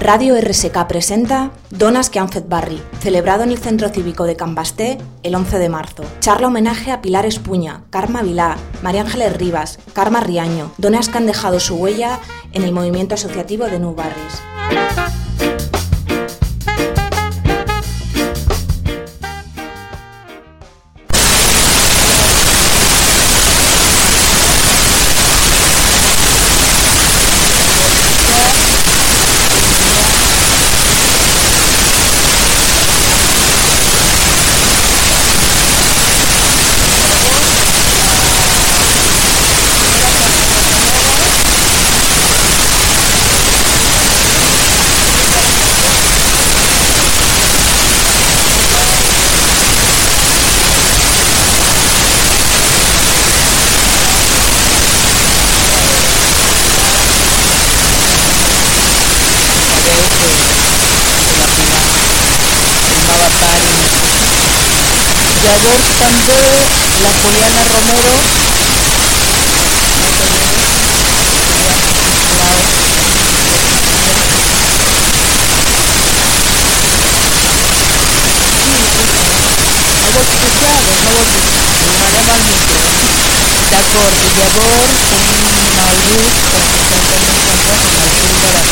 Radio RSK presenta Donas que han fet barri, celebrado en el Centro Cívico de Cambasté el 11 de marzo. Charla homenaje a Pilar Espuña, Karma Vilá, María Ángeles Rivas, Karma Riaño, donas que han dejado su huella en el movimiento asociativo de New Barris. També la Juliana Romero? Doncs no micro. D'acord, i llavors tenim el grup que s'estan tenint comptes amb el fill de la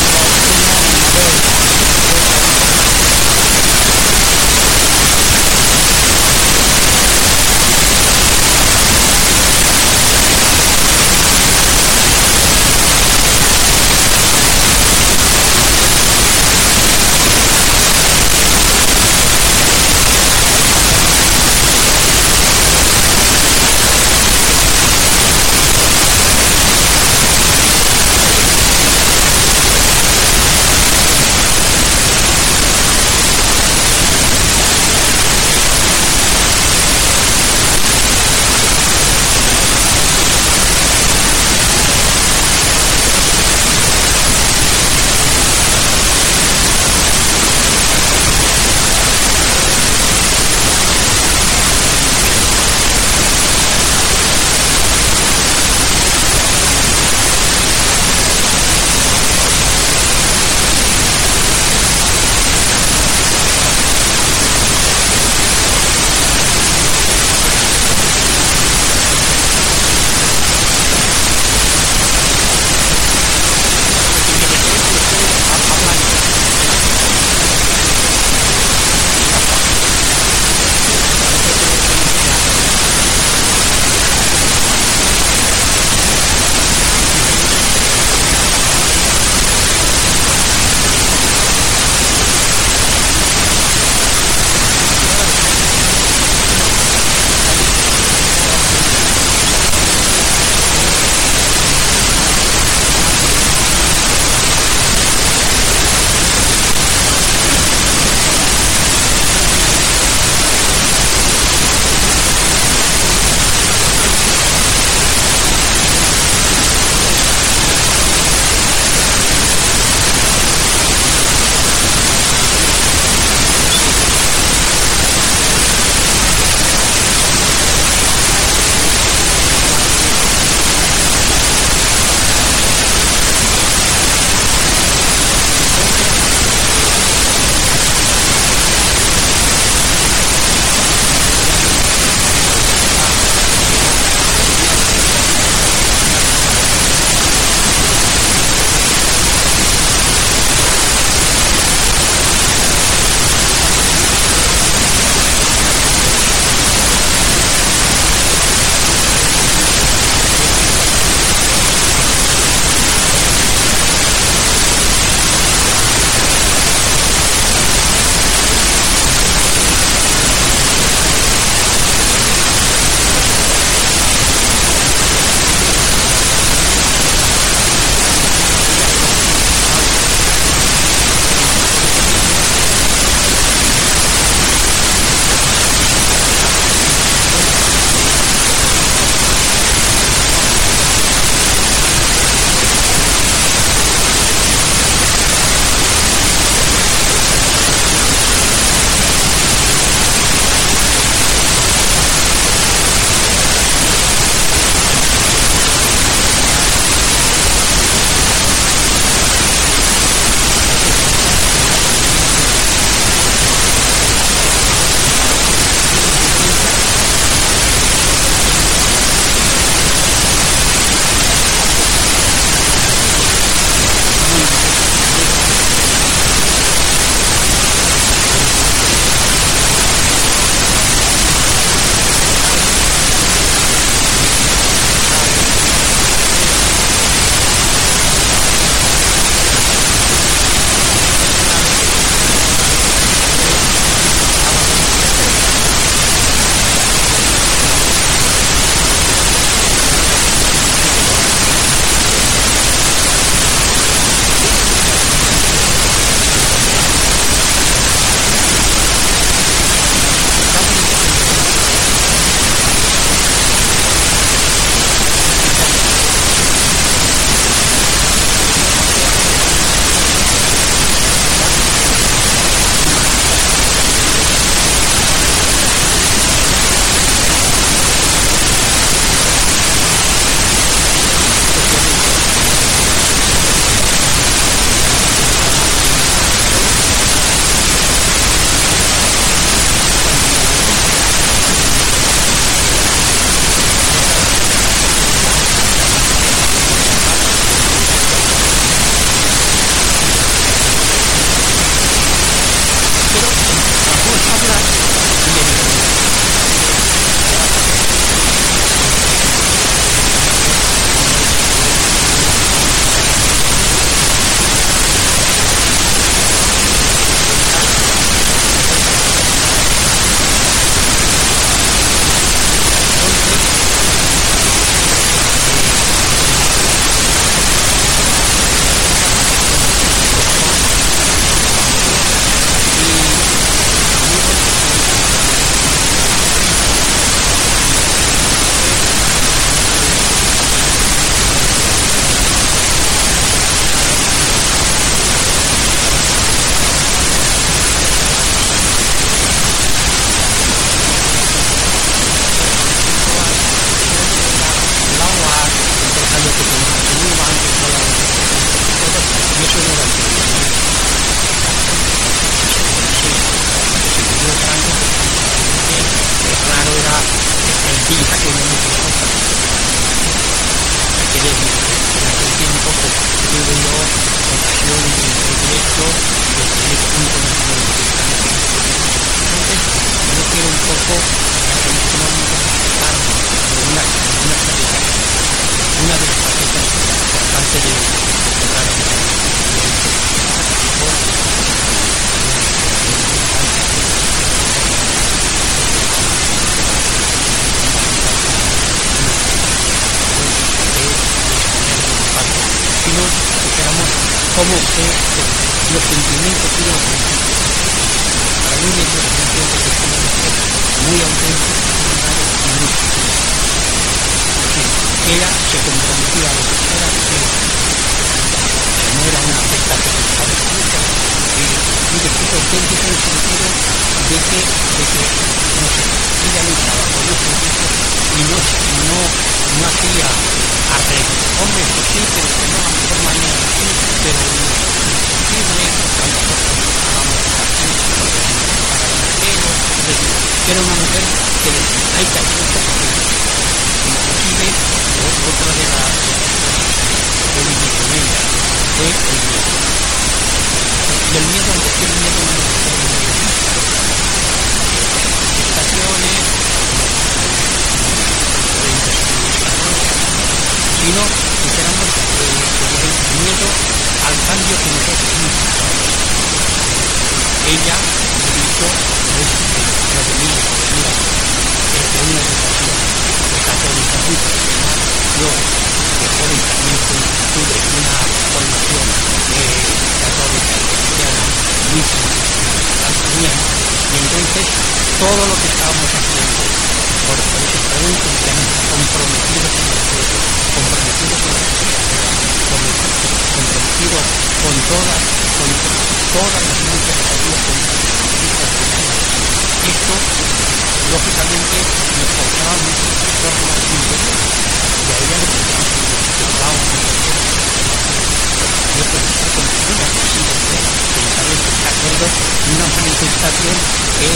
una manifestación que,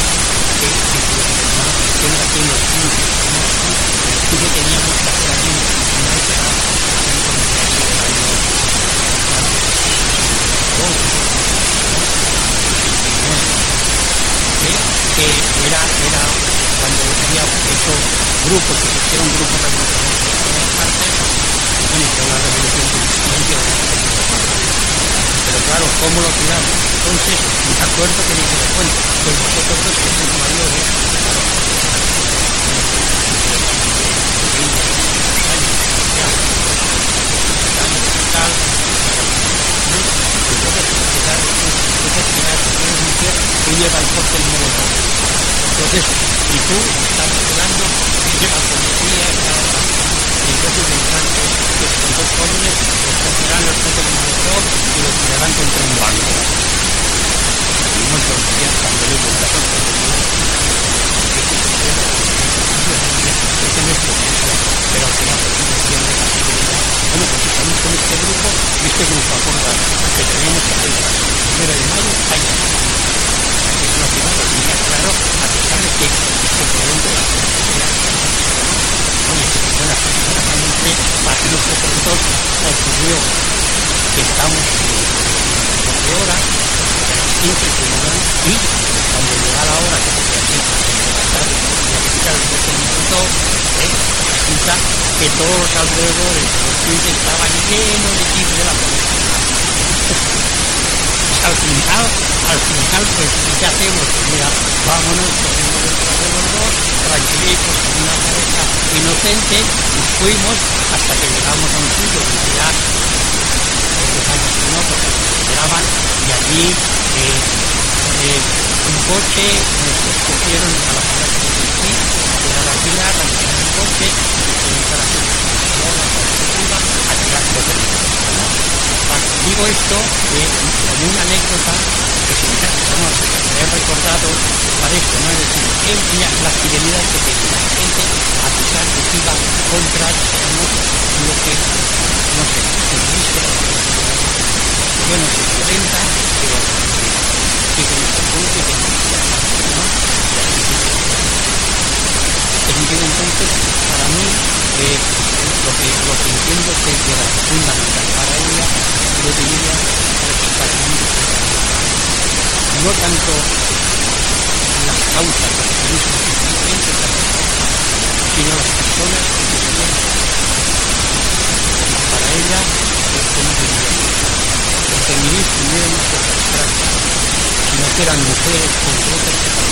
tenga que los que teníamos que que era, cuando había esos grupos que hicieron grupos en todas partes, bueno, revolución de claro, ¿cómo lo tiramos? Entonces, me acuerdo que dije, bueno, pues vosotros que sois mayores, que lleva el corte del molotov. Entonces, y tú estás esperando que y entonces vendrán que son dos jóvenes, los molotov y los tirarán contra un banco. Este pero pues de la pues este grupo este grupo que tenemos que hacer primero de es una ciudad bonita, claro, a pesar de que se pregunta la sociedad. Bueno, bueno, afortunadamente ocurrió que estamos en 12 horas, a las 15 y cuando llega la hora que se presenta de la tarde, ¿eh? resulta que todos los alrededores de los 15 estaban llenos de equipos de la policía al final, al final, pues, ¿qué hacemos? Mira, vámonos, cogemos detrás de los dos, tranquilitos, con una cabeza inocente, nos fuimos hasta que llegamos a un sitio donde ya empezamos que no, porque nos esperaban, y allí eh, eh, un coche, nos escogieron a la ciudad de Tennessee, a llegar a Pilar, a llegar el coche, y fuimos a la ciudad a llegar a ¿no? Digo esto eh, como una anécdota que se me he recordado para esto, ¿no? Es decir, ella, la fidelidad que tenía la gente, a pesar de que iba contra ¿no? lo que, no sé, se dice, yo no sé, violenta, pero que se nos produce que ¿no? En entonces, para mí, eh, lo, que, lo que entiendo que era fundamental para ella yo diría no tanto las causas, los mecanismos existentes, sino las personas que vivían. Para ella, es como el feminismo no era una cosa abstracta, sino que eran mujeres con otras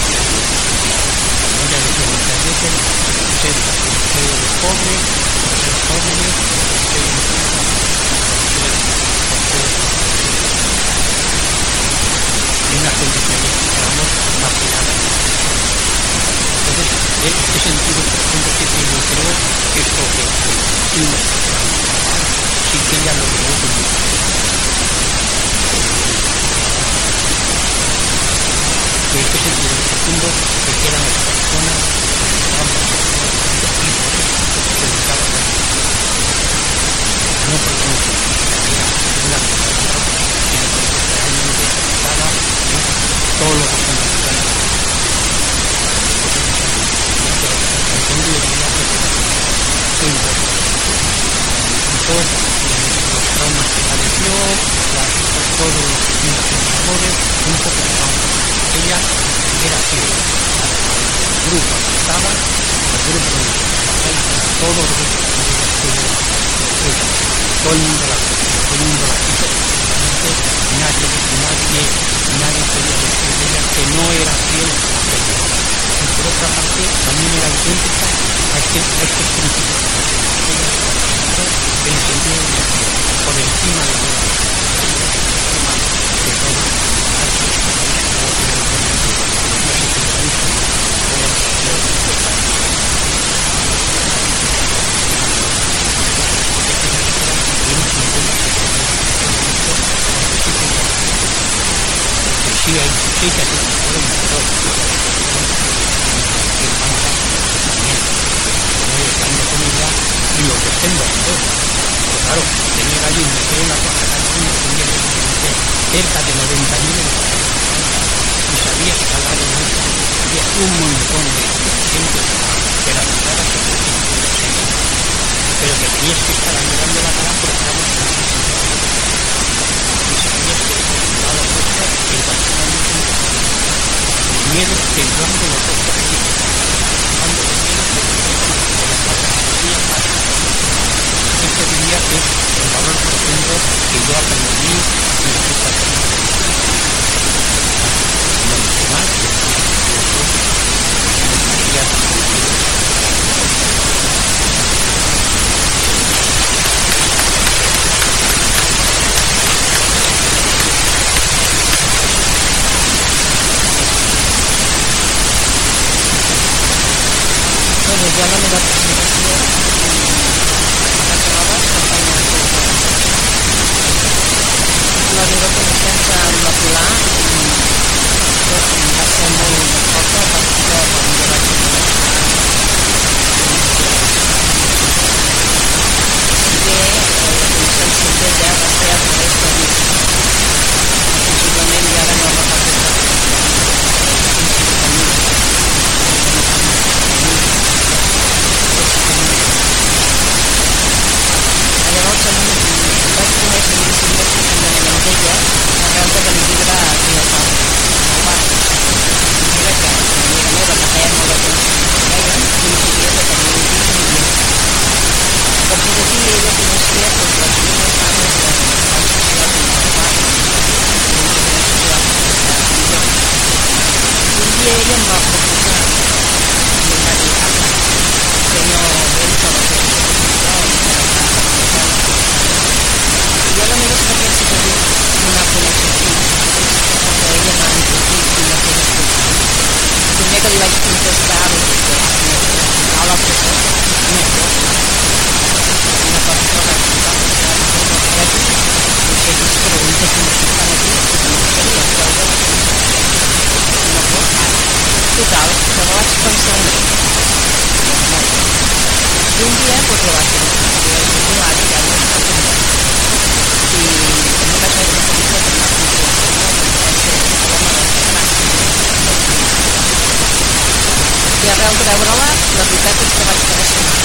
familia de que nos permiten ser pobres, ser jóvenes, ser en unas condiciones, digamos, marginadas. Entonces, en este sentido que tiene, creo que esto que lo veo no porque no se era una situación, sino porque realmente estaba todo lo que. Entonces, yo diría que fue importante. Todos los que padeció, las, todos distintos sabores, un poco. Ella era así, el grupo estaba, el grupo todo lo que todo el mundo la todo el mundo la quiso, nadie, nadie, nadie podía decir de ella que no era fiel. Y por otra parte, también era auténtica a, este, a. El de por encima de todo, que que y lo que pero claro tener allí un metro una cosa cada uno tenía que tener cerca de 90 mil y sabía que al lado de había un montón de gente que la que pero que tenías que estar mirando la cara porque en y sabías que cuenta que el el miedo temblando los temblando de miedo de la Este diría que es el valor profundo que yo aprendí en esta Bueno, ya coneixença amb la Pilar doncs, va ser molt forta a veure-la, la veritat és que vaig quedar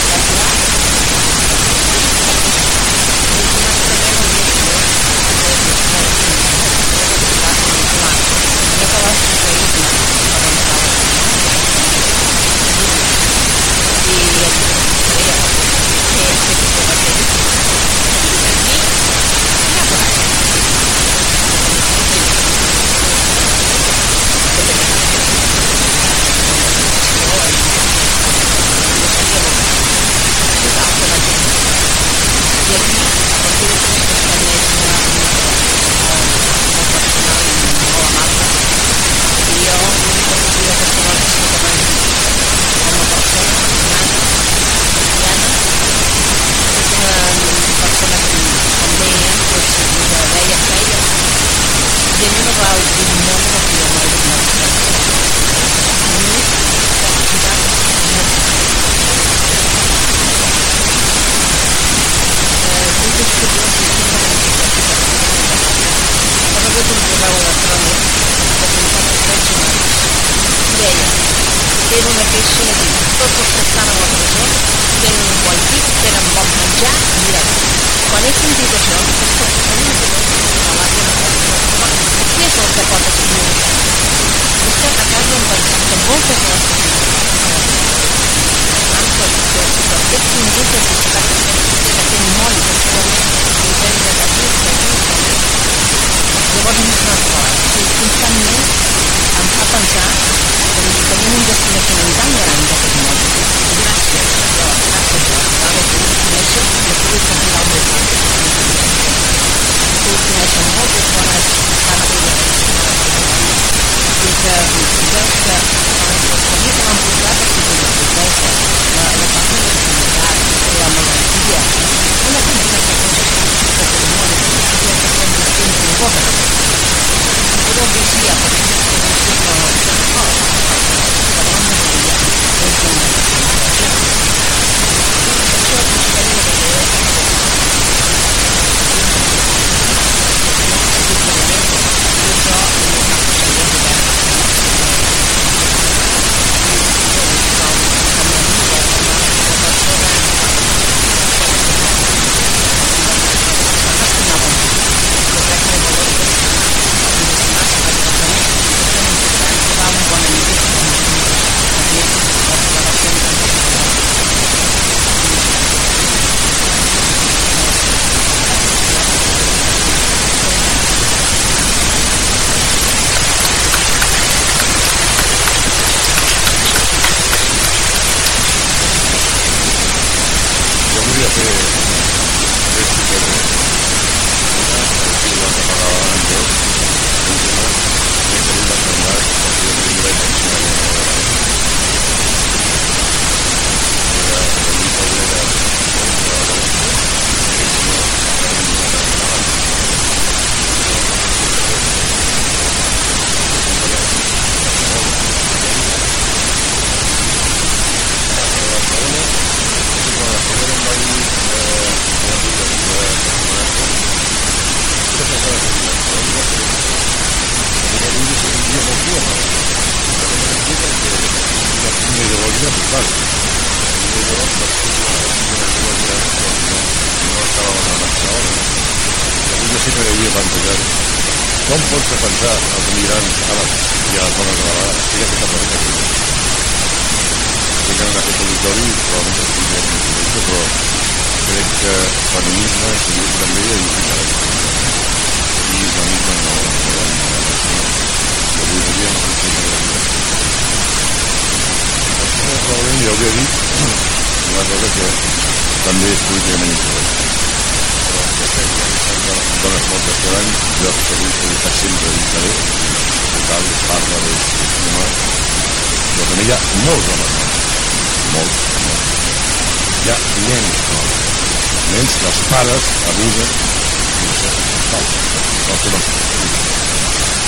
cabuda i això és abusa del no.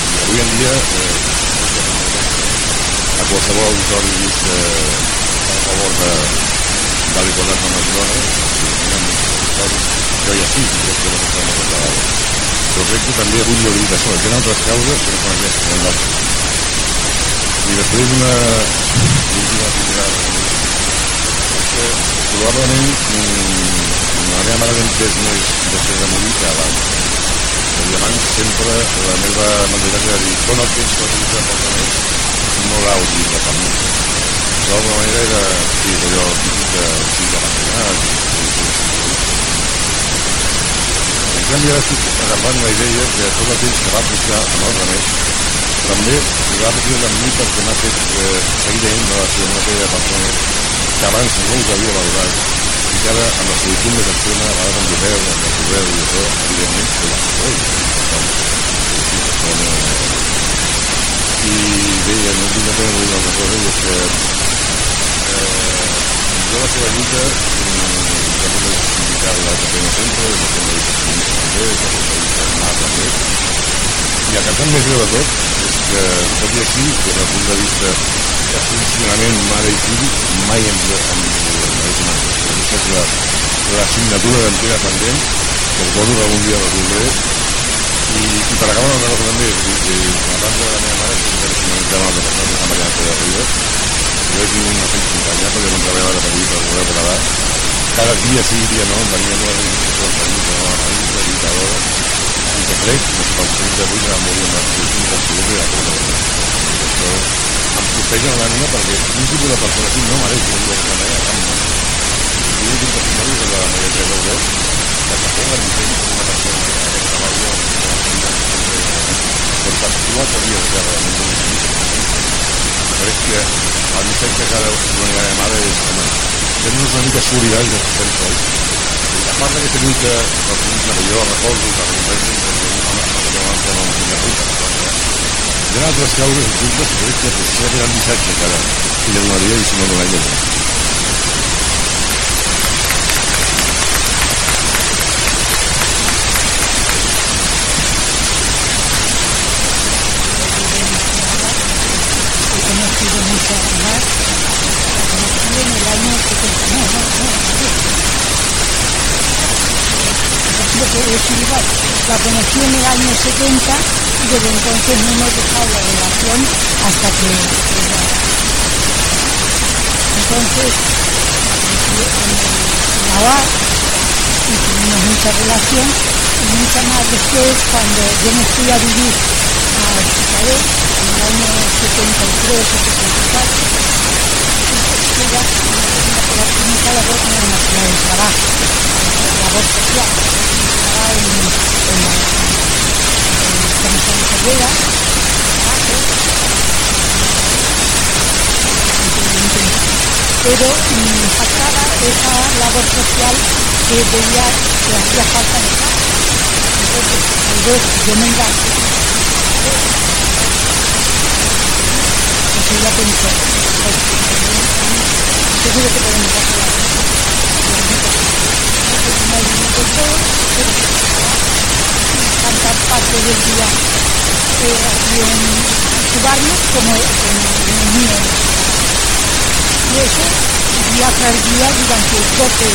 I avui en dia eh, a qualsevol auditori eh, a favor de, de l'igualtat amb les jo ja sí jo crec que no s'està molt acabada però crec que també avui hi hauria de sol hi ha altres causes que no són aquestes en l'altre i després una última primera que probablement mm, la meva mare ben m'entès més després de morir que abans. I abans sempre la meva mentalitat era dir, tu no tens la vida per la més, no l'hauries de per mi. D'alguna manera era, sí, allò típic que sí, de i en canvi ara estic agafant la idea que tot el temps que va aplicar amb el remei també li va aplicar amb mi perquè m'ha fet eh, seguir tenint relació amb aquella persona que abans no us havia valorat encara amb el currículum de Barcelona, a vegades amb l'Oveu, amb el Correu i això, evidentment, que la fa I bé, ja no tinc cap de dir una altra cosa, i és que eh, jo la seva lluita, ja no vaig indicar-la que feia sempre, i la seva lluita també, i la seva lluita armada també, i el que em sap més greu de tot és que, tot i així, des del punt de vista de funcionament mare i fill mai hem donat. Aquesta és la, la signatura d'antiga pendent, que suposo que algun dia resoldré. I, i per acabar una cosa també, que, la banda de la meva mare que és una mica mal de persona, que s'ha de Ribes, jo he tingut una feina companyia, perquè no treballava de petit al Correu Català, cada dia sí, dia no, venia amb les institucions de l'Inca, no, la Inca, dictadora, i que crec que els pacients d'avui van morir amb les institucions de l'Inca i la Correu Català. Això em postega una ànima perquè un tipus de persona així no mereix morir d'aquesta manera, tant. Jo he dit un testimoni de la Maria Teresa Olor, que tampoc la disseny com una persona que treballa per actua que havia de ser realment un crec que el missatge que una vegada mare és home, fem-nos una mica solidaris amb els sols. I a part d'aquesta lluita nacionalista que jo recordo que recompensa una cosa que van fer amb la ruta, altres causes ocultes que que ara li donaria i La conocí en el año 70 y desde entonces no hemos dejado la relación hasta que... Entonces, en la UAR y tuvimos mucha relación y mucha más después cuando yo me fui a vivir a Hospitalet en el año 73 o 74 era la trabajo, la labor social la pero faltaba esa labor social que veía que hacía falta en campo. Entonces, al ver yo me seguro que podemos hacer la parte del día eh, en su barrio como en, el mío. Y eso día tras día durante 12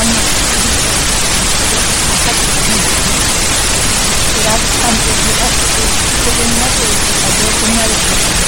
años. Hasta que era tanto que tenía que.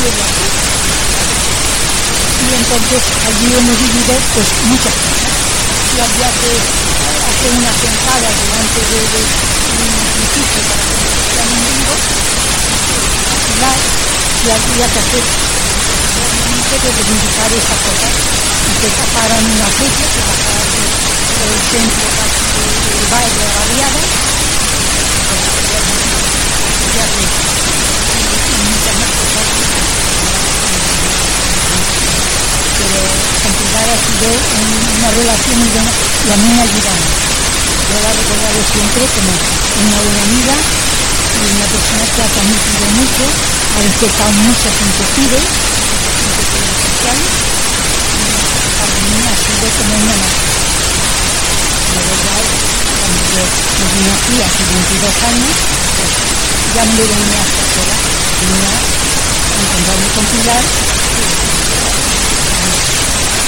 y entonces allí hemos vivido pues muchas cosas. Si había que hacer una sentada delante de, de un edificio para que no se un vivo, la, si había que hacer realmente de reivindicar esa cosa y que taparan una fecha, que taparan el centro del baile de la Riada, pues, ya que muchas más cosas pero Sido una relación muy buena y a mí me ha ayudado. Yo la recordaré siempre como una buena amiga y una persona que ha transmitido mucho, ha respetado muchas inquietudes, inquietudes sociales, y para mí ha sido como una madre. La verdad, cuando yo me vine aquí hace 22 años, pues ya no venía sola, venía a encontrarme con Pilar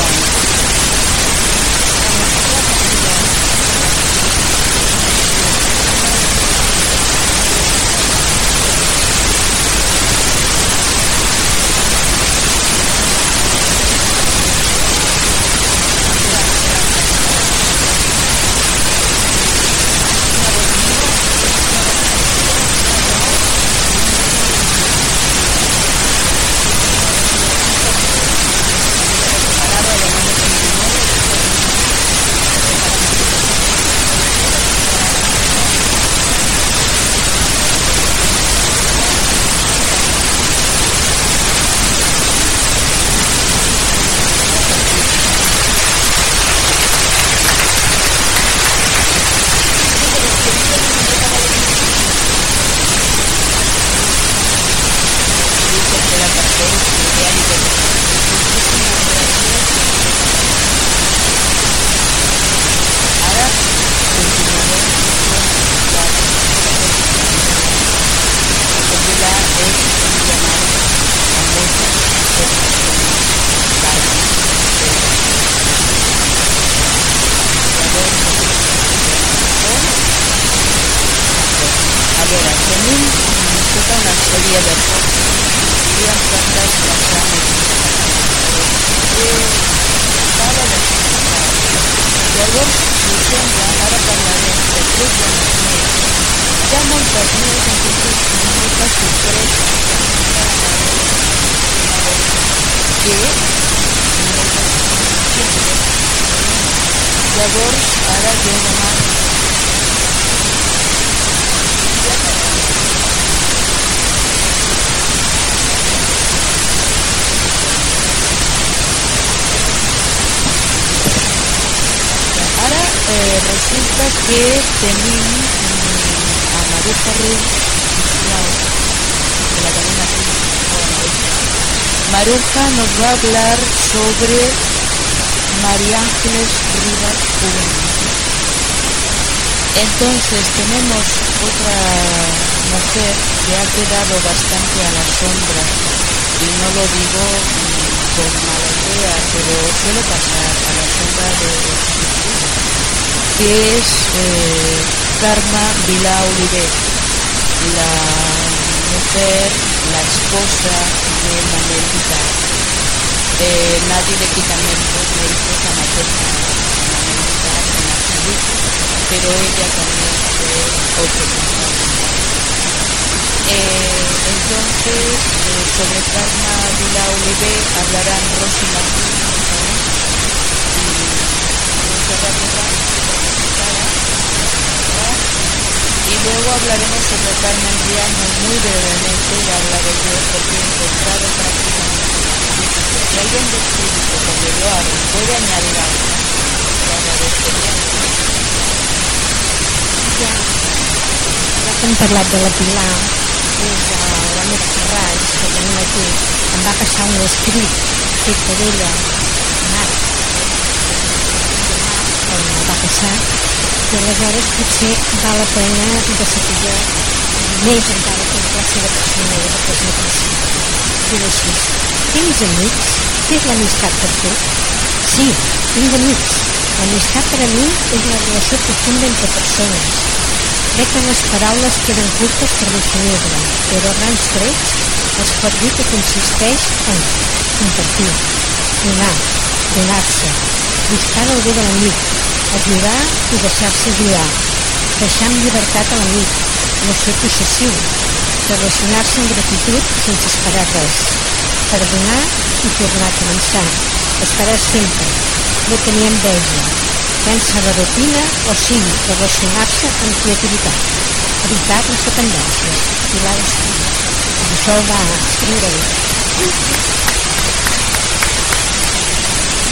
one. Parlarem de tres anys més. Hi ha moltes més, en tingut moltes sorpreses que Llavors, ara jo demano Ara eh, resulta que tenim mm, a Ruiz, sisplau, de la cadena Maruja nos va a hablar sobre María Ángeles Rivas Juvenil. Entonces tenemos otra mujer que ha quedado bastante a la sombra y no lo digo mm, con mala idea, pero suele pasar a la sombra de que es eh, Karma Vila Uribe, la mujer, la esposa de Manuel. Eh, nadie le quita méritos, méritos a Manuel absoluto, pero ella también fue otro eh, entonces, eh, sobre Karma Vila Uribe hablarán Rosy Martín y Montserrat luego hablaremos sobre Carmen Riaño muy brevemente, ya hablaré yo porque he encontrado prácticamente. Si alguien del público cuando lo hago puede añadir algo, lo agradecería. Ja, ja que hem parlat de la Pilar, és a la meva Ferraz, que tenim aquí, em va passar un escrit fet per ella, passar, i aleshores potser val la pena de saber més encara que la seva persona de perquè és mateixa. Diu així, tens amics? És l'amistat per tu? Sí, tinc amics. L'amistat per a mi és la relació profunda entre persones. Crec que les paraules queden curtes per definir-la, però a grans trets es pot dir que consisteix en compartir, donar, donar-se, buscar el bé de l'amic, ajudar i deixar-se ajudar, deixar amb llibertat a l'amic, no ser possessiu, relacionar-se amb gratitud sense esperar res, perdonar i tornar a començar, esperar sempre, no tenir enveja, vèncer la rutina o sigui, relacionar-se amb creativitat, evitar les dependències, pilar d'estima. Això ho va escriure ell.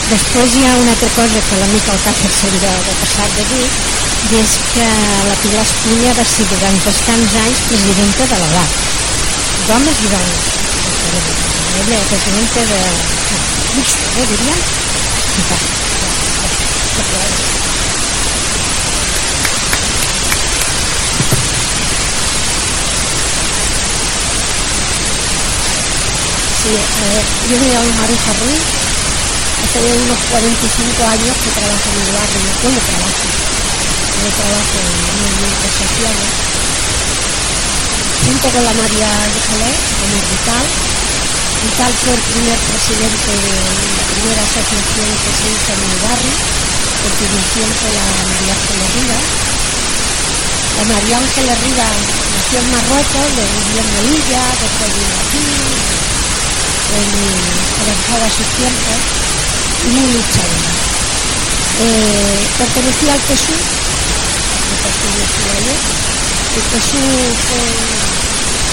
Després hi ha una altra cosa que l'amic Alcácer se li deu haver passat de dir, i és que la Pilar Espunya va ser durant bastants anys presidenta de la LAC, d'homes i dones. Ella era presidenta de... mixta, eh, diríem? Va. Sí, eh, yo me llamo Maruja Ruiz, hace unos 45 años que trabajo en el barrio, bueno, trabajo, yo trabajo en movimientos sociales, junto con la María Ángeles, con el Vital. Vital fue el primer presidente de la primera asociación que se hizo en el barrio, perteneciente a la María Ángeles Rivas. La María Ángeles Rivas nació en Marruecos, le vivió en Melilla, después vino aquí, en avanzaba sus tiempos muy luchadora. Eh, pertenecía al PSU, pertenecía el PSU fue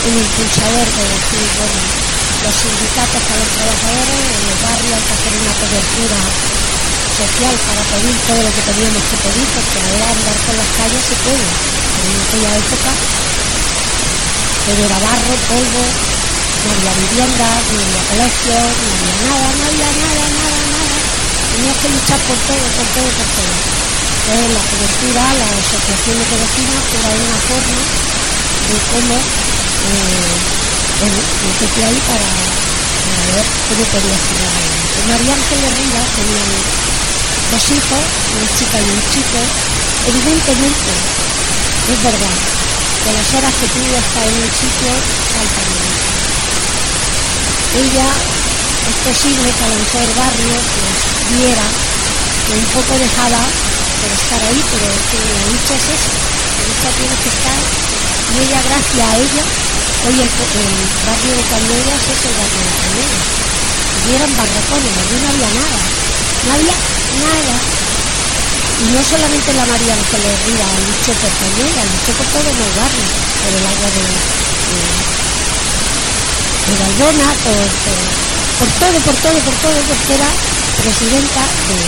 un impulsador de decir, bueno, los sindicatos para los trabajadores, en el barrio hay hacer una cobertura social para pedir todo lo que teníamos que pedir, porque ahora andar por las calles se puede, en aquella época pero era barro, polvo, no había vivienda, no había colegio, no había nada, no había nada, nada. Tenías que luchar por todo, por todo, por todo. Entonces la cobertura, la asociación de vecinos era una forma de cómo eh, meterte ahí para, para ver cómo podía girar adelante. María Ángeles Rivas tenía dos hijos, una chica y un chico. Evidentemente, es verdad, que las horas que tú estás en un sitio mucho ella es posible que a lo barrio pues, viera que un poco dejada por estar ahí, pero que la lucha es esa, la lucha tiene que estar y ella gracias a ella, hoy el, barrio de Cañuelas es el barrio de Cañuelas. Y eran barracones, allí no había nada, no había nada. Y no solamente la María Ángeles Rivas luchó por Cañuelas, luchó por todos los barrios, por el agua de, de, de por, por, por todo, por todo, por todo, porque era presidenta de,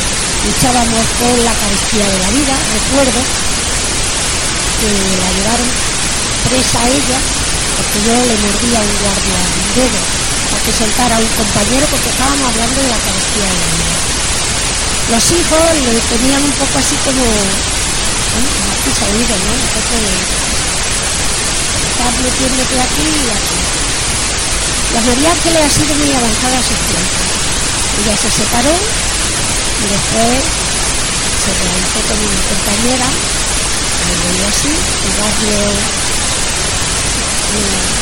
luchábamos por la carestía de la vida, recuerdo que la llevaron presa a ella porque yo le mordía un guardia un dedo para que soltara a un compañero porque estábamos hablando de la carestía de la vida. Los hijos le tenían un poco así como, bueno, aquí oído, ¿no? Un poco de estar metiéndote aquí y aquí. La María Ángeles ha sido muy avanzada a sus tiempos. Ella se separó. Y después se realizó con una compañera, me veía así, el barrio eh,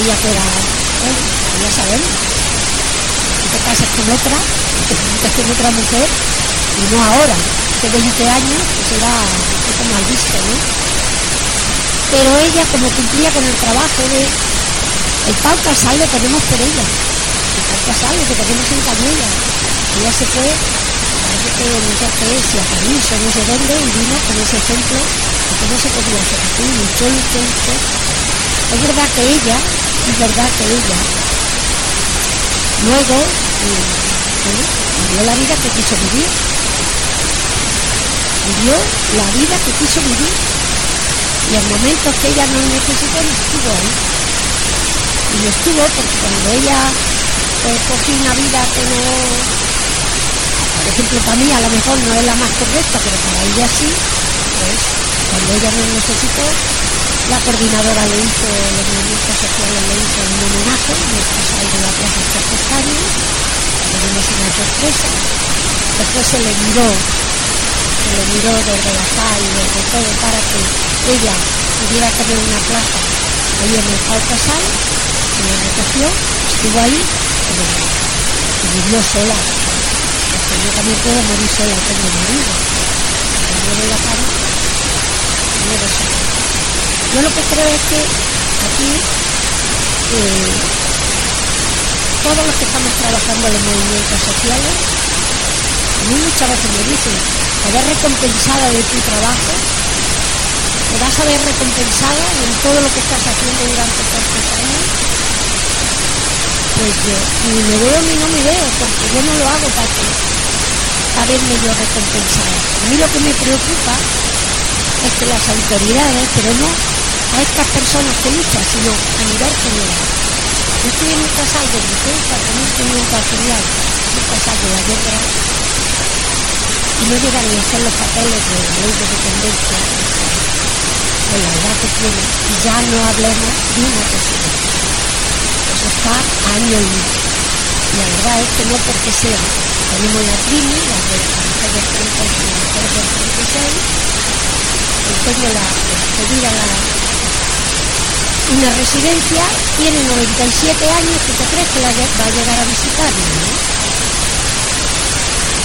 ella que era, bueno, ya sabemos, te casas con otra, te juntas con otra mujer, y no ahora, que 20 años, pues era un poco mal visto, ¿no? Pero ella, como cumplía con el trabajo de el Pau Casal tenemos por ella, Casal lo que tenemos en Cañuela, ella se fue parece que no sé qué, a París o no sé dónde, y vino con ese ejemplo de no se podía hacer así, luchó, luchó, luchó. Es verdad que ella, es verdad que ella, luego, eh, vivió la vida que quiso vivir. Vivió la vida que quiso vivir. Y en momentos que ella no necesitó, no estuvo ahí. Y no estuvo porque cuando ella pues, cogió una vida que no por ejemplo, para mí a lo mejor no es la más correcta, pero para ella sí, pues cuando ella me necesitó, la coordinadora le hizo, los movimientos sociales le hizo un homenaje en el casal de la Plaza Castaño, le dimos una sorpresa, después se le miró, se le miró desde la y desde todo para que ella pudiera tener una plaza ahí en el Pau se le recogió, estuvo ahí, vivió sola, yo también puedo morir sola, tengo marido. Voy a cama, muero. Yo lo que creo es que aquí eh, todos los que estamos trabajando en los movimientos sociales, a mí muchas veces me dicen, te ves recompensada de tu trabajo, te vas a ver recompensada en todo lo que estás haciendo durante tantos años, pues yo ni me veo ni no me veo, porque yo no lo hago para que haberme yo recompensado. A mí lo que me preocupa es que las autoridades, pero no a estas personas que luchan, sino a nivel general. Yo estoy en un casal de defensa con un casal de la guerra, y no llegan ni a hacer los papeles de la ley de dependencia con la edad que tiene, y ya no hablemos de una residencia. Está año y medio. Y la verdad es que no porque sea tenemos la TRIMI, la de la mujer del 30 y del 36, tengo la, pedir a la, una residencia, tiene 97 años, ¿qué te crees que la va a llegar a visitarme? ¿no?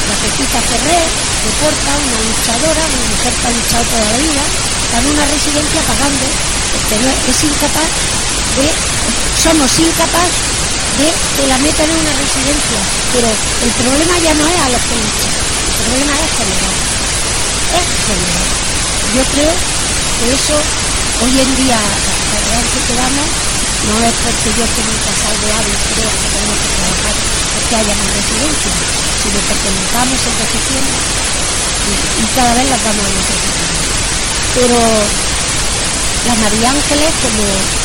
La Pepita Ferrer, de Porta, una luchadora, una mujer que ha luchado toda la vida, está en una residencia pagando, porque es incapaz de, somos incapaces de que la metan en una residencia. Pero el problema ya no es a los luchan, el problema es general. Es general. Yo creo que eso hoy en día, la verdad que quedamos, no es porque yo esté casal de aves, creo que tenemos que trabajar porque haya más residencia, sino porque nos vamos envejeciendo y, y cada vez las vamos necesitar. Pero las María Ángeles, como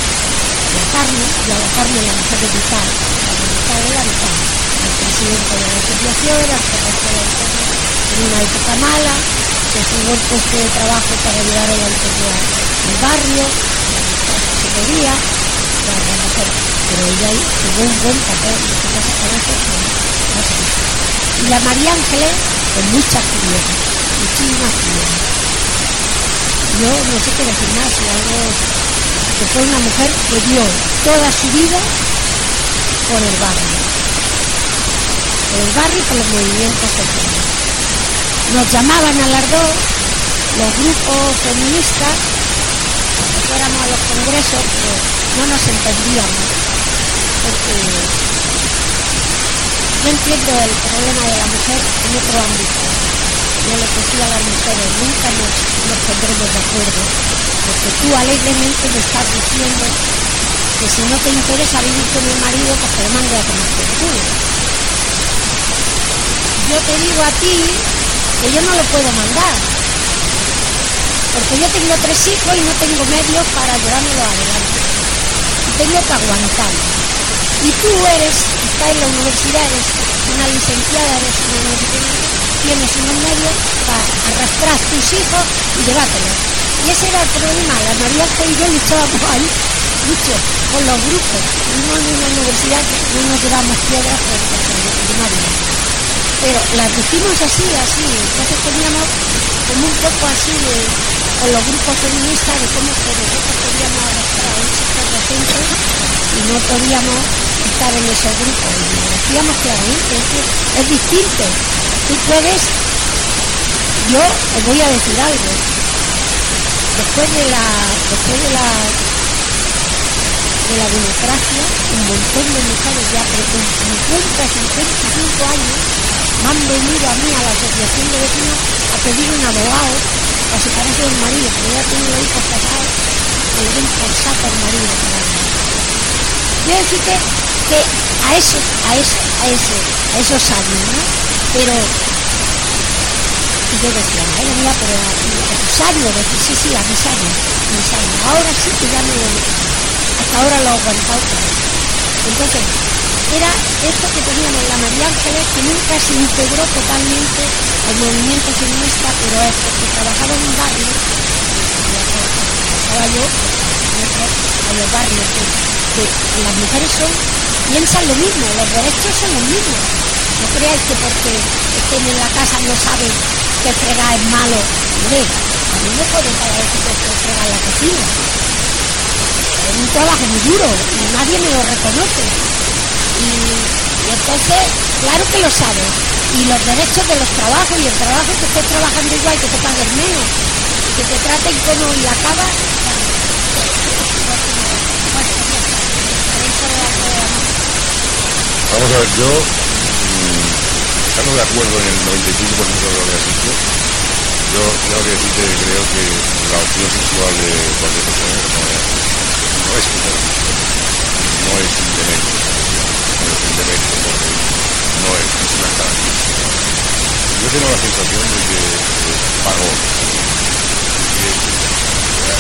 carne, y a la mujer de Vital, la voluntad de la Vital, el presidente de la asociación, al en una época mala, se jugó el puesto de trabajo para ayudar a la autoridad del barrio, la consejería, la mujer, pero ella jugó un buen papel, que que a veces no se dice. Y la María Ángeles, con muchas actividades, muchísimas actividades. Yo no sé qué decir más, si algo que fue una mujer que dio toda su vida por el barrio. Por el barrio y por los movimientos sociales. Nos llamaban a las dos los grupos feministas, que fuéramos a los congresos, pero no nos entendíamos. Porque yo entiendo el problema de la mujer en otro ámbito. Yo le decía a las mujeres, nunca nos, nos pondremos de acuerdo, porque tú alegremente me estás diciendo que si no te interesa vivir con el marido, pues te lo mande a tomar por culo. Yo te digo a ti que yo no lo puedo mandar, porque yo tengo tres hijos y no tengo medios para llevármelo adelante. Y tengo que aguantar. Y tú eres, estás en la universidad, eres una licenciada, eres una tienes unos medios para arrastrar tus hijos y llevártelos. Y ese era el problema. La María y yo luchábamos ahí mucho con los grupos. No en una universidad no nos llevamos piedras por. Pero las decimos así, así. Entonces teníamos como un poco así de, con los grupos feministas de cómo que nosotros podíamos arrastrar a un sector de gente y no podíamos estar en esos grupos. Decíamos que es distinto. Tú puedes, yo os voy a decir algo. Después de la, después de la de la democracia, un montón de mujeres ya pero con 50, 55 años me han venido a mí a la asociación de vecinos a pedir un abogado para separarse del marido, porque ya tengo hijos casados, que le den por saco al marido. Quiero decirte que a eso, a eso, a ese, a esos años, ¿no? Pero yo decía, madre mía, pero a, a años, decir, sí, sí, a a mis años. Ahora sí que ya no lo hasta ahora lo he aguantado todo. Entonces, era esto que teníamos la María Ángeles, que nunca se integró totalmente al movimiento feminista, pero es porque trabajaba en un barrio, trabajaba yo en los barrios, que, que las mujeres son, piensan lo mismo, los derechos son los mismos. No creáis que porque estén en la casa no saben que fregar es malo. Hombre, a mí me puede parecer que fregar la cocina es un trabajo muy duro y nadie me lo reconoce. Y, entonces, claro que lo sabe. Y los derechos de los trabajos y el trabajo que estés trabajando igual, que te paguen menos, y que te traten como y acaba. Vamos a ver, yo, estando de acuerdo en el 95% de lo que has dicho, yo tengo que decirte que creo que la opción sexual de cualquier persona no es no es un no es un derecho, no es un derecho no es, es una característica. Yo tengo la sensación de que pagó.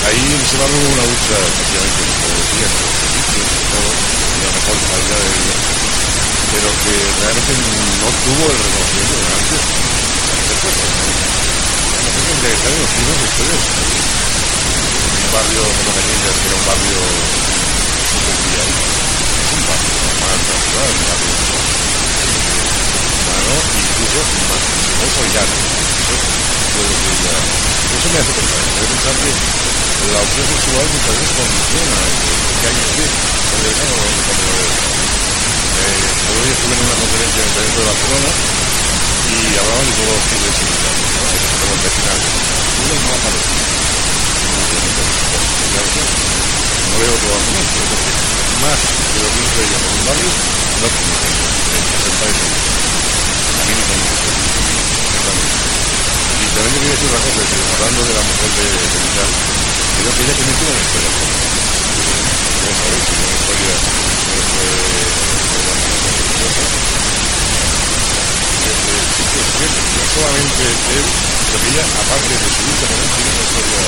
ahí en ese barrio hubo una lucha, efectivamente, como decía, por los servicios, y la mejor calidad de vida, pero que realmente no tuvo el reconocimiento de antes. Estar en los pinos de ustedes un barrio como que era un barrio supervial, es un barrio normal, natural, un barrio humano, incluso más, solidario. Eso, eso me hace pensar, me hace pensar que la opción sexual muchas veces condiciona que hay que como. Eh, hoy estuve en una conferencia en el Ayuntamiento de Barcelona y hablaban de todos los como el vecinales. Uno no veo otro argumento, porque más de lo que hizo ella un barrio, no A mí no me Y también quería decir una cosa, hablando de la mujer de, de Vidal, creo que ella tiene una historia. Ya sabéis, una historia no solamente él, sino que aparte de su hija, también tiene una historia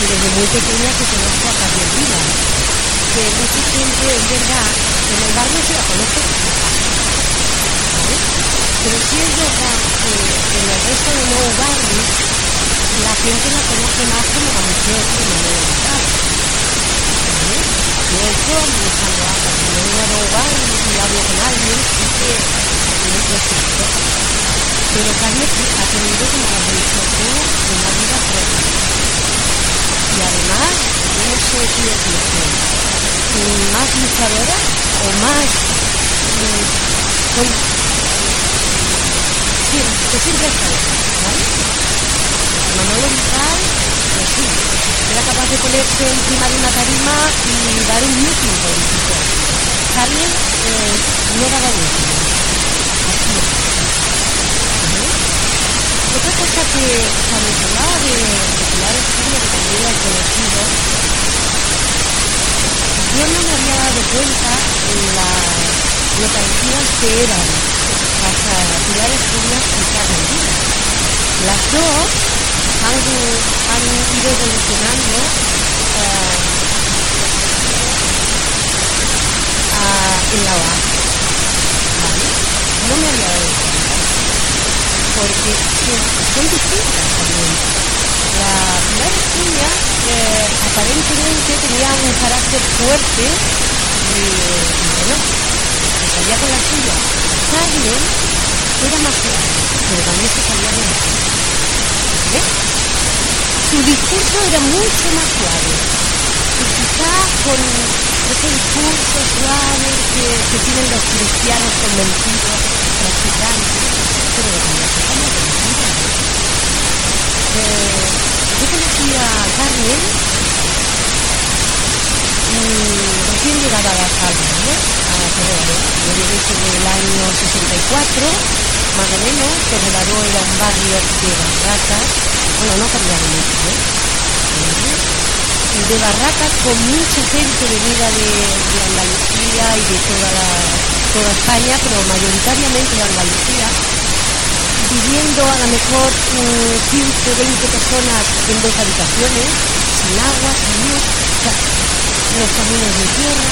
y desde muy pequeña que conozco a Vila, que mucha gente es verdad, en el barrio se la conoce ¿vale? Pero sí es verdad que en el resto de nuevos barrios la gente la conoce más como la mujer de. Yo eso me salgo a cuando voy a un bar y hablo con alguien, sí que no es. Pero Carmen ha tenido, como has dicho tú, una vida propia. Y además, sé qué decirte, más luchadora o más sí, que siempre estado, ¿vale? Manolo Vital, pues sí, era capaz de ponerse encima de una tarima y dar un meeting político. Carmen eh, no daba meeting. Así es. Otra cosa que cuando se hablaba de, de Estudio, que también la he conocido, yo no me había dado cuenta en la, lo parecidas que eran las uh, Pilar Estudias y Carmen Díaz. Las dos han, han ido evolucionando eh, en la OA. ¿Vale? No me había dado cuenta. Porque son, distintas también. La Estuña eh, aparentemente tenía un carácter fuerte y, y bueno, se salía con la suya. Carmen era más suave, pero también se salía con la suya. ¿Vale? Su discurso era mucho más suave. Y quizá con ese discurso suave que, que tienen los cristianos convencidos, practicantes, pero. Eh, yo conocí a Carmen mm, recién llegada a la sala, ¿no? A Toledo. Yo llegué sobre el año 64, más o menos. Toledo era un barrio de barracas. Bueno, no ha cambiado mucho, ¿eh? de barracas con mucha gente venida de, de Andalucía y de toda, la, toda España, pero mayoritariamente de Andalucía, viviendo a lo mejor mm, 15, 20 personas en dos habitaciones, sin agua, sin luz, o sea, los caminos de tierra.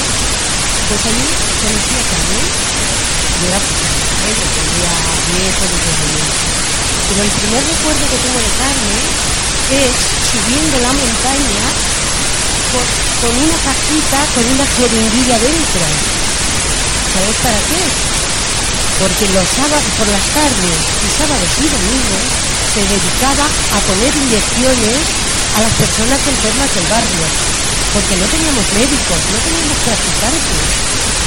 Pues allí conocí a Carmen, yo era pequeña, ¿eh? yo tendría 10 o 12 años. Pero el primer recuerdo que tengo de Carmen es subiendo la montaña con, con una cajita con una jeringuilla dentro. ¿Sabes para qué? Porque los sábados por las tardes y sábados y domingos se dedicaba a poner inyecciones a las personas enfermas del barrio. Porque no teníamos médicos, no teníamos practicantes,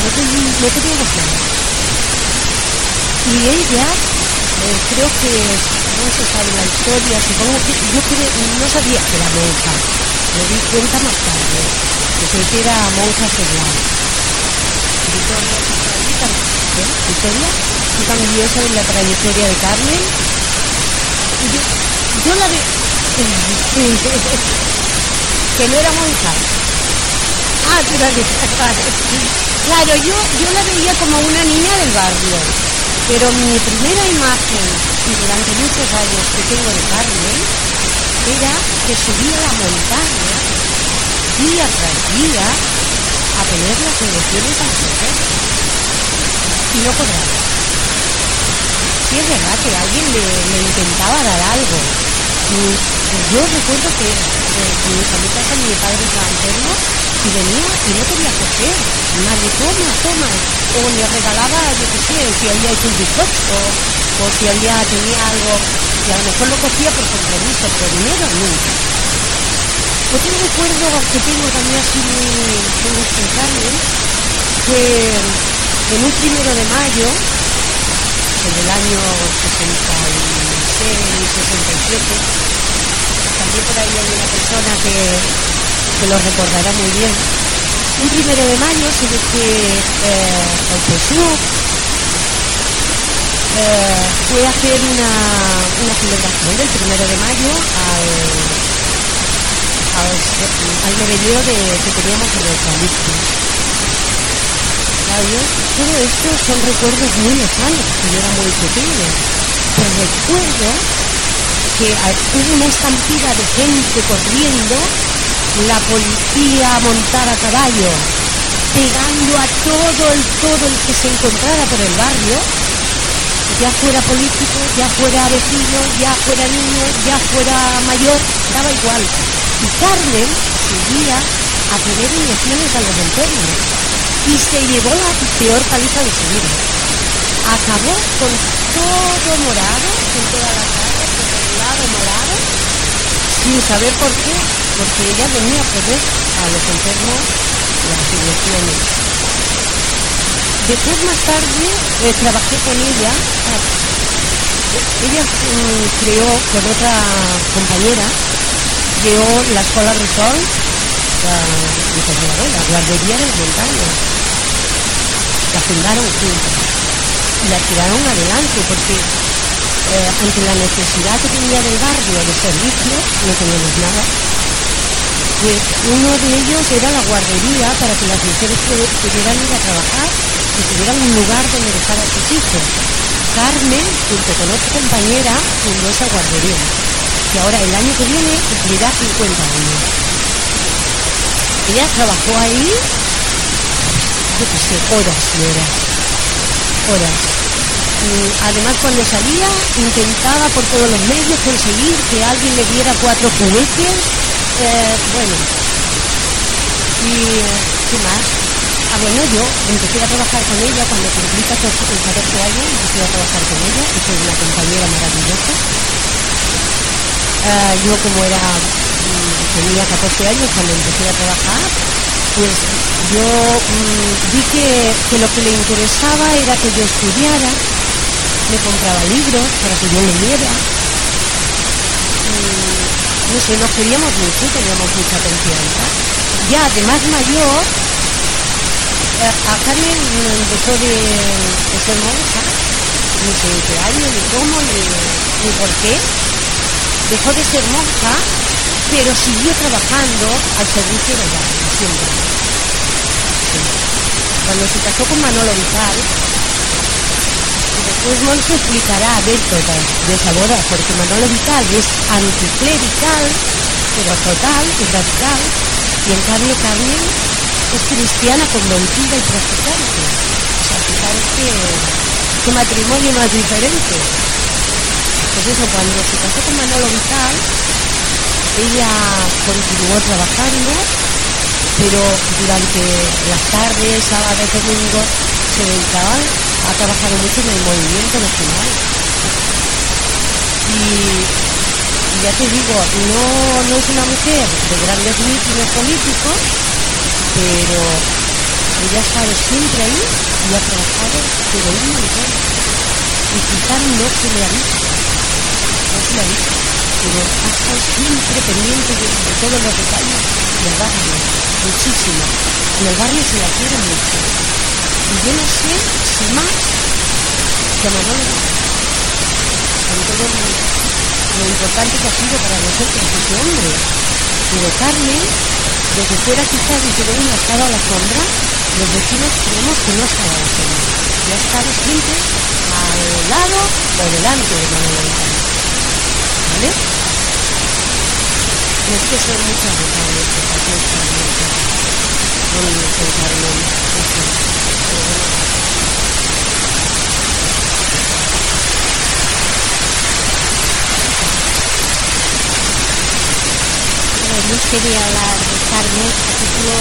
no, ten- no teníamos nada. Y ella, eh, creo que no se sabe la historia, supongo que yo creo, no sabía que era monja, me di cuenta más tarde, que era monja seglar. Victoria, ¿eh? Victoria, también sabes la trayectoria de Carmen. Yo, yo la veo, que no era monja. Ah, tú la vale. Claro, yo, yo la veía como una niña del barrio, pero mi primera imagen, y durante muchos años que tengo de Carmen, era que subía la montaña día tras día a poner las inyecciones a. Y no cobraba. Sí es verdad que alguien le, intentaba dar algo. Y yo recuerdo que eh, cuando a mi mi padre estaba enfermo y venía y no quería coger. Nadie, toma, toma. O le regalaba, yo qué sé, si había hecho un bizcocho o si había tenía algo. Y a lo mejor lo cogía por compromiso, pero dinero nunca. Otro recuerdo que tengo también así muy, muy responsable que en un primero de mayo, en el año 66, 67, también por ahí hay una persona que, que lo recordará muy bien. Un primero de mayo se ve que eh, el PSUV eh, fue a hacer una, una celebración del primero de mayo al, al, merendero de, que teníamos en el Eucalipto. Todo esto son recuerdos muy lejanos, porque yo era muy pequeña. Pero recuerdo que hubo una estampida de gente corriendo, la policía montada a caballo, pegando a todo el, todo el que se encontrara por el barrio, ya fuera político, ya fuera vecino, ya fuera niño, ya fuera mayor, daba igual. Y Carmen subía a poner inyecciones a los enfermos y se llevó la peor paliza de su vida. Acabó con todo morado, con toda la cara, con el lado morado, sin saber por qué, porque ella venía a poner a los enfermos las inyecciones. Después más tarde eh, trabajé con ella. Ella mm, creó con otra compañera, creó la escuela Risol, la, la guardería de las montañas. La fundaron juntos y la tiraron adelante porque eh, ante la necesidad que tenía del barrio de servicio, no teníamos nada, pues uno de ellos era la guardería para que las mujeres pudieran ir a trabajar y tuvieran un lugar donde dejar a sus hijos. Carmen, junto con otra compañera, fundó esa guardería, que ahora el año que viene cumplirá 50 años. Ella trabajó ahí, yo qué sé, horas y horas, horas. Además, cuando salía, intentaba por todos los medios conseguir que alguien le diera cuatro juguetes. Eh, bueno, y eh, qué más. Ah, bueno, yo empecé a trabajar con ella cuando cumplí 14, 14 años, empecé a trabajar con ella, y fue una compañera maravillosa. Eh, yo como era, tenía 14 años cuando empecé a trabajar, pues yo mmm, vi que, lo que le interesaba era que yo estudiara, me compraba libros para que yo leyera. no sé, nos queríamos mucho, teníamos mucha confianza. Ya de más mayor, a Carmen empezó de, de ser monja, no sé qué año, ni cómo, ni, ni por qué. Dejó de ser monja, pero siguió trabajando al servicio del barrio, siempre. Cuando se casó con Manolo Vital, Después Monse explicará anécdotas de esa boda, porque Manolo Vital es anticlerical, pero total y radical, y en cambio Carmen es cristiana convencida y practicante. O sea, fijaros que, que matrimonio más diferente. Pues eso, cuando se casó con Manolo Vital, ella continuó trabajando, pero durante las tardes, sábados, domingos, se dedicaba ha trabajado mucho en el movimiento nacional. Y, y ya te digo, no, no es una mujer de grandes mítines políticos, pero ella ha estado siempre ahí y ha trabajado, pero un montón. Y quizás no se le ha visto, visto, pero ha estado siempre pendiente de, todos los detalles del barrio, muchísimo. En el barrio se la quiere mucho. Y yo no sé si más que a Manolo con todo lo, importante que ha sido para nosotros ese hombre. Pero Carmen, desde fuera quizás dice, bueno, ha estado a la sombra, los vecinos creemos que no ha estado a la sombra. Y ha siempre al lado o delante de Manolo ¿Vale? Y es que son muchas detalles, muchas, muchas. Bueno, con Carmen, yo quería hablar de Carmen a título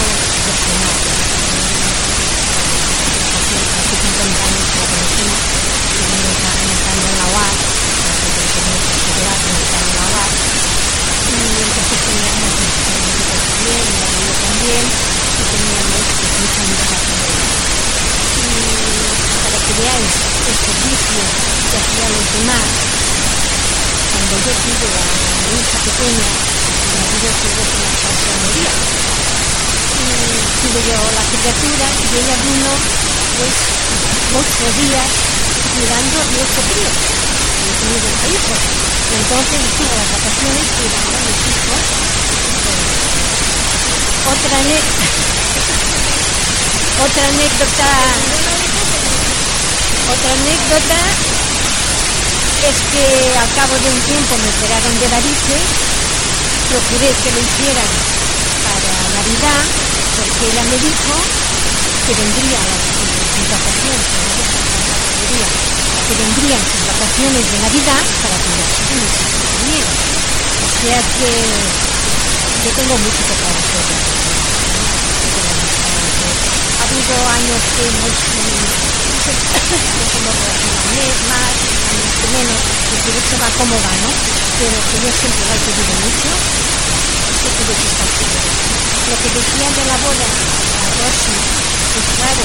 personal. Hace 50 años que la conocí, estuvimos estando en la UAS, la UAS, y entonces teníamos también, también, y teníamos pues. Y para que veáis el servicio que hacía los demás, cuando yo tuve a mi hija pequeña, mi marido tuvo una enfermería. Y tuve yo la criatura y ella vino pues ocho días cuidando a mi ocho críos, mi primer hijo. Y entonces estuvo las vacaciones cuidando a mis hijos. Otra, otra anécdota otra anécdota es que al cabo de un tiempo me operaron de varices, procuré que lo hicieran para Navidad, porque ella me dijo que vendría las, sus vacaciones, vendrían sus vacaciones de Navidad para que los hijos también. O sea que yo tengo mucho que agradecer. habido años que hemos, más, años que menos, que se va como va, ¿no? Pero que yo siempre lo he querido mucho, que yo está Lo que decía de la boda, a Rosy, pues claro,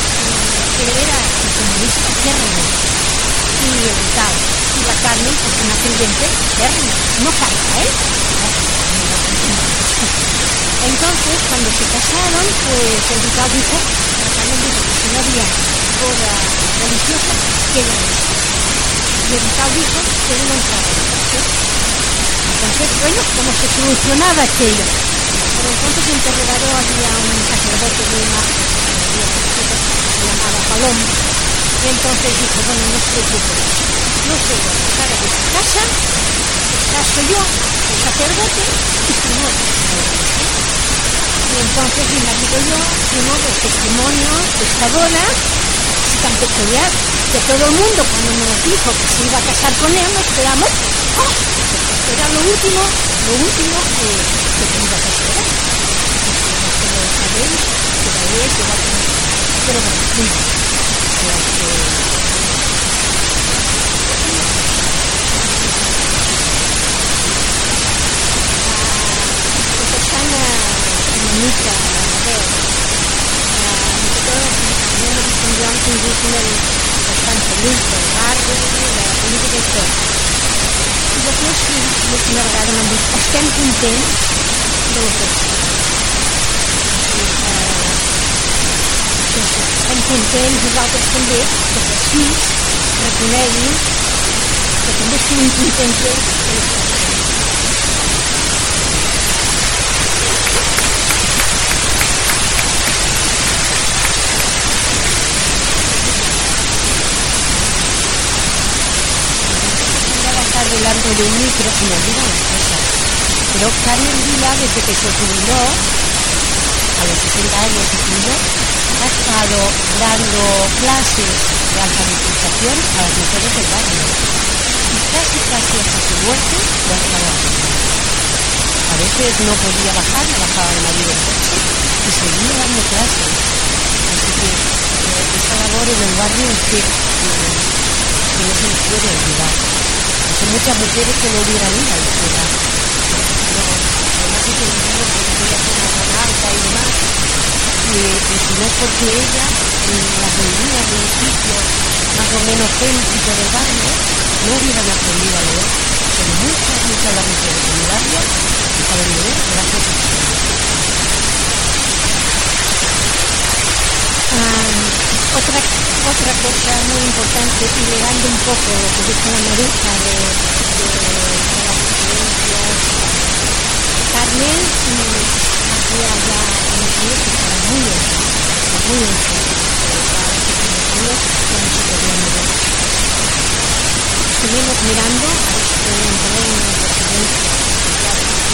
él era el comunista férreo y tal, y la Carmen, pues una férrea, no falta, ¿eh? Entonces, cuando se casaron, pues el vicario dijo, la Carmen dijo que si no había boda religiosa, que no Y el vicario dijo que no entraba Entonces, bueno, ¿cómo se solucionaba aquello? Pero entonces en Torredado había un sacerdote de una que se llamaba Paloma. Entonces dijo, bueno, no se preocupe, no se va a casar a esta casa, caso yo, el sacerdote, y si no, y entonces mi marido yo fuimos los testimonios de esta boda, así tan peculiar, que todo el mundo cuando nos dijo que se iba a casar con él, nos quedamos, ¡oh! Era lo último, lo último que, que te iba a pasar. No lo sabéis, que tener... Pero bueno, mira, mucha, a ver, nosotros también hemos tenido indígena bastante listo, el barrio, la política y todo. I després, l'última vegada m'han dit, estem contents de les dues coses. Estem contents nosaltres també que fills reconeguin que també estiguin contents de les coses. delante de un micro se me olvidan las cosas. Pero Carmen Vila, desde que se jubiló, a los 60 años se jubiló, ha estado dando clases de alfabetización a las mujeres del barrio. Y casi, casi hasta su muerte lo ha estado. A veces no podía bajar, bajaba el marido del coche y seguía dando clases. Así que eh, esa labor en el barrio es que, eh, que no se les puede olvidar son muchas mujeres que no hubieran ido a la escuela. No, además que una alta y demás. Y, si no es porque ella, las reuniones de edificios más o menos céntricos del barrio, no hubieran aprendido a leer. Son muchas, muchas las mujeres en el barrio saben leer gracias a su um, otra, otra cosa muy importante, y legando un poco lo que dijo la Maruja de, de, de las diferencias, Carmen hacía ya unos años que estaba muy enferma, muy enferma, pero ya hace unos años ya no se podía mover. Estuvimos mirando a este terreno de residencia,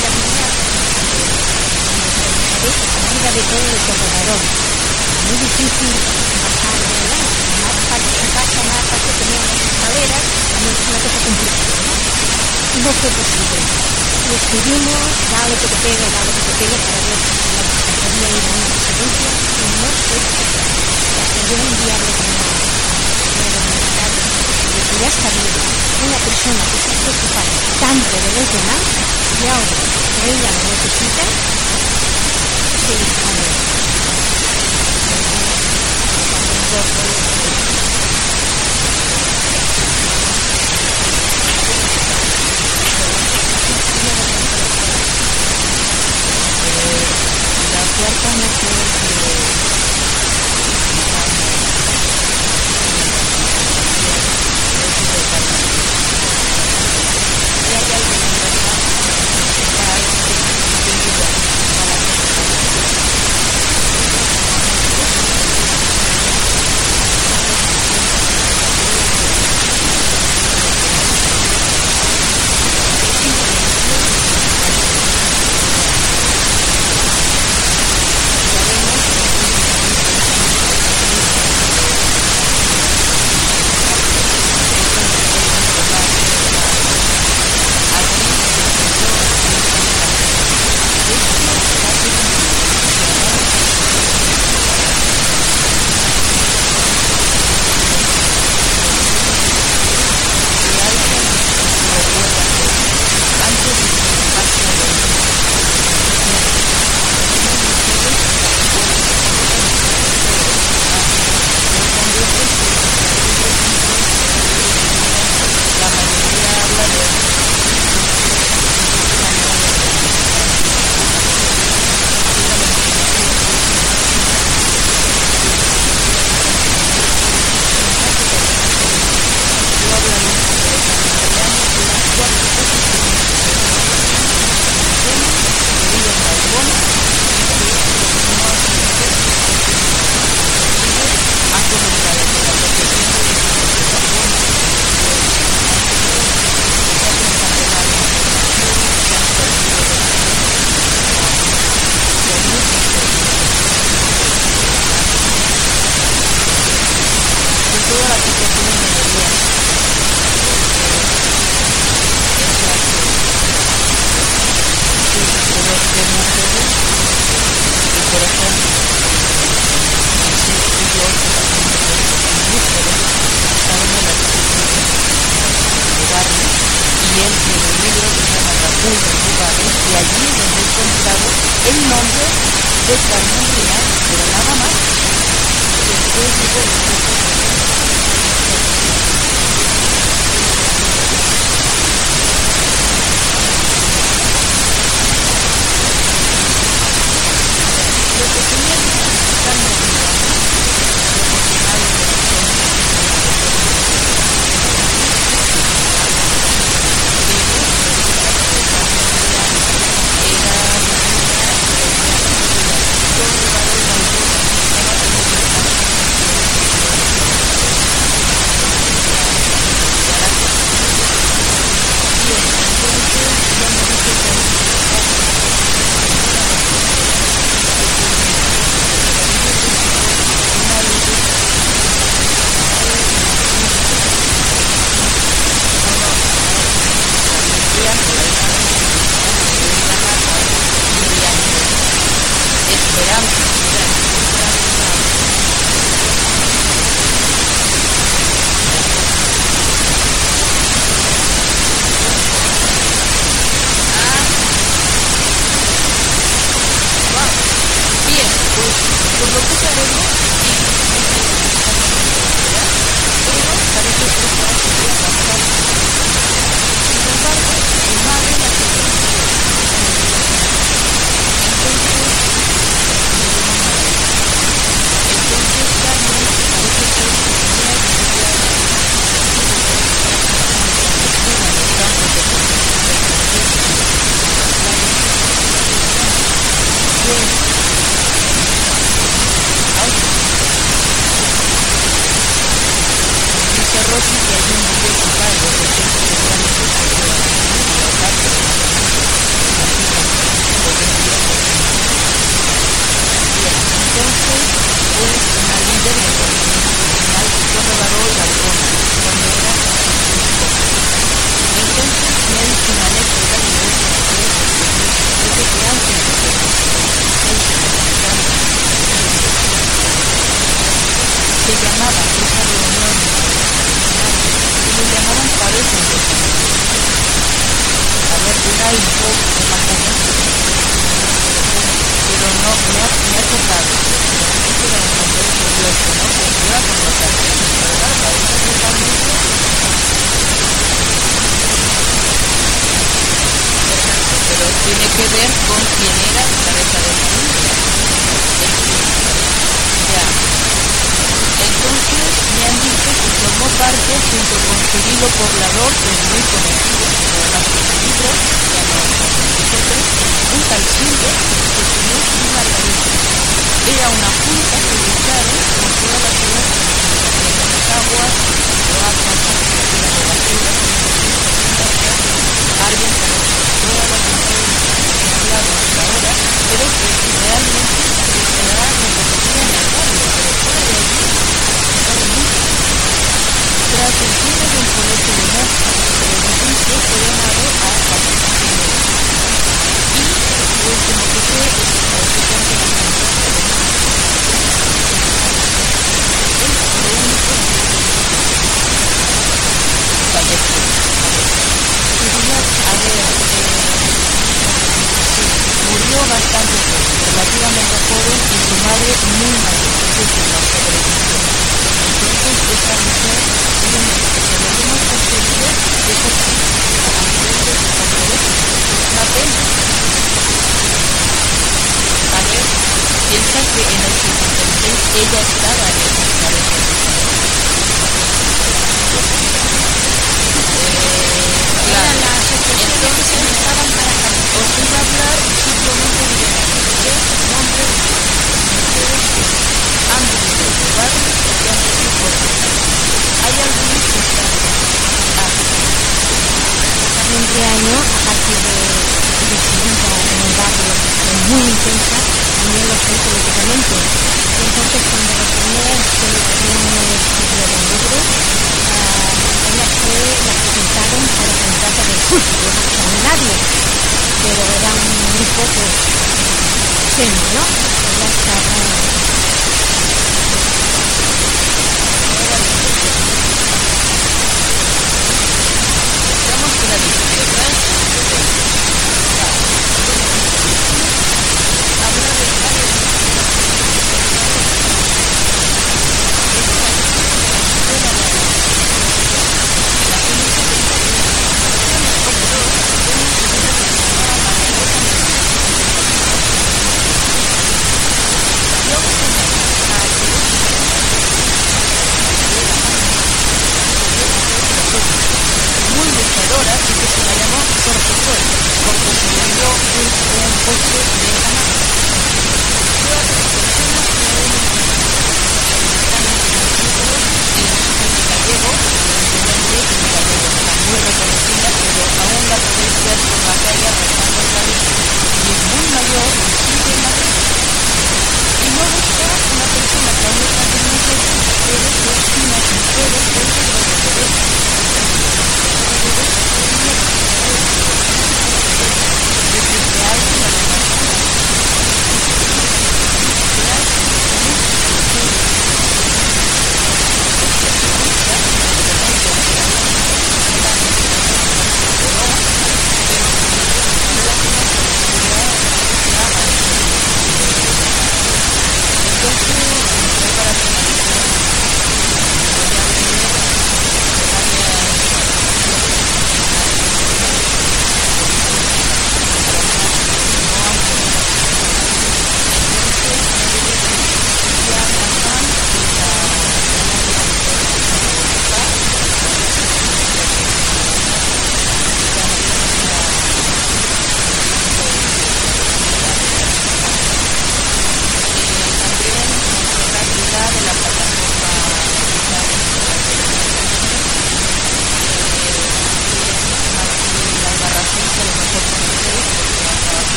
la la de todo el corredor, muy difícil parte de una parte tenía las escaleras, también es una cosa complicada, ¿no? No fue posible. Y estuvimos, dale que te pegue, dale que te pegue, para ver si la podía ir a una residencia, y no fue posible. Hasta yo un día hablé con señora universidad, y dije, ya está bien, una persona que se preocupa tanto de los demás, y ahora que ella lo necesita, se dispone. Thank you. cuerpo no quiere que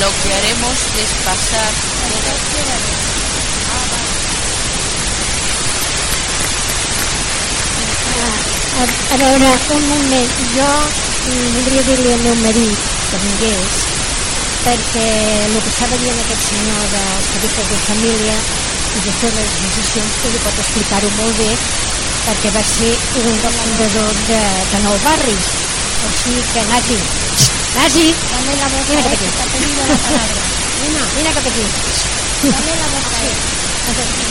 Lo que haremos es pasar. A, a veure, un moment, jo voldria dir-li al meu marit que vingués perquè el que estava dient aquest senyor dels tarifes de família i de fer les decisions que li pot explicar-ho molt bé perquè va ser un dels fundadors de, de Nou Barris. O sigui que Nati Nati Dame la boca, Mira eh, que te ha pedido la Dame boca,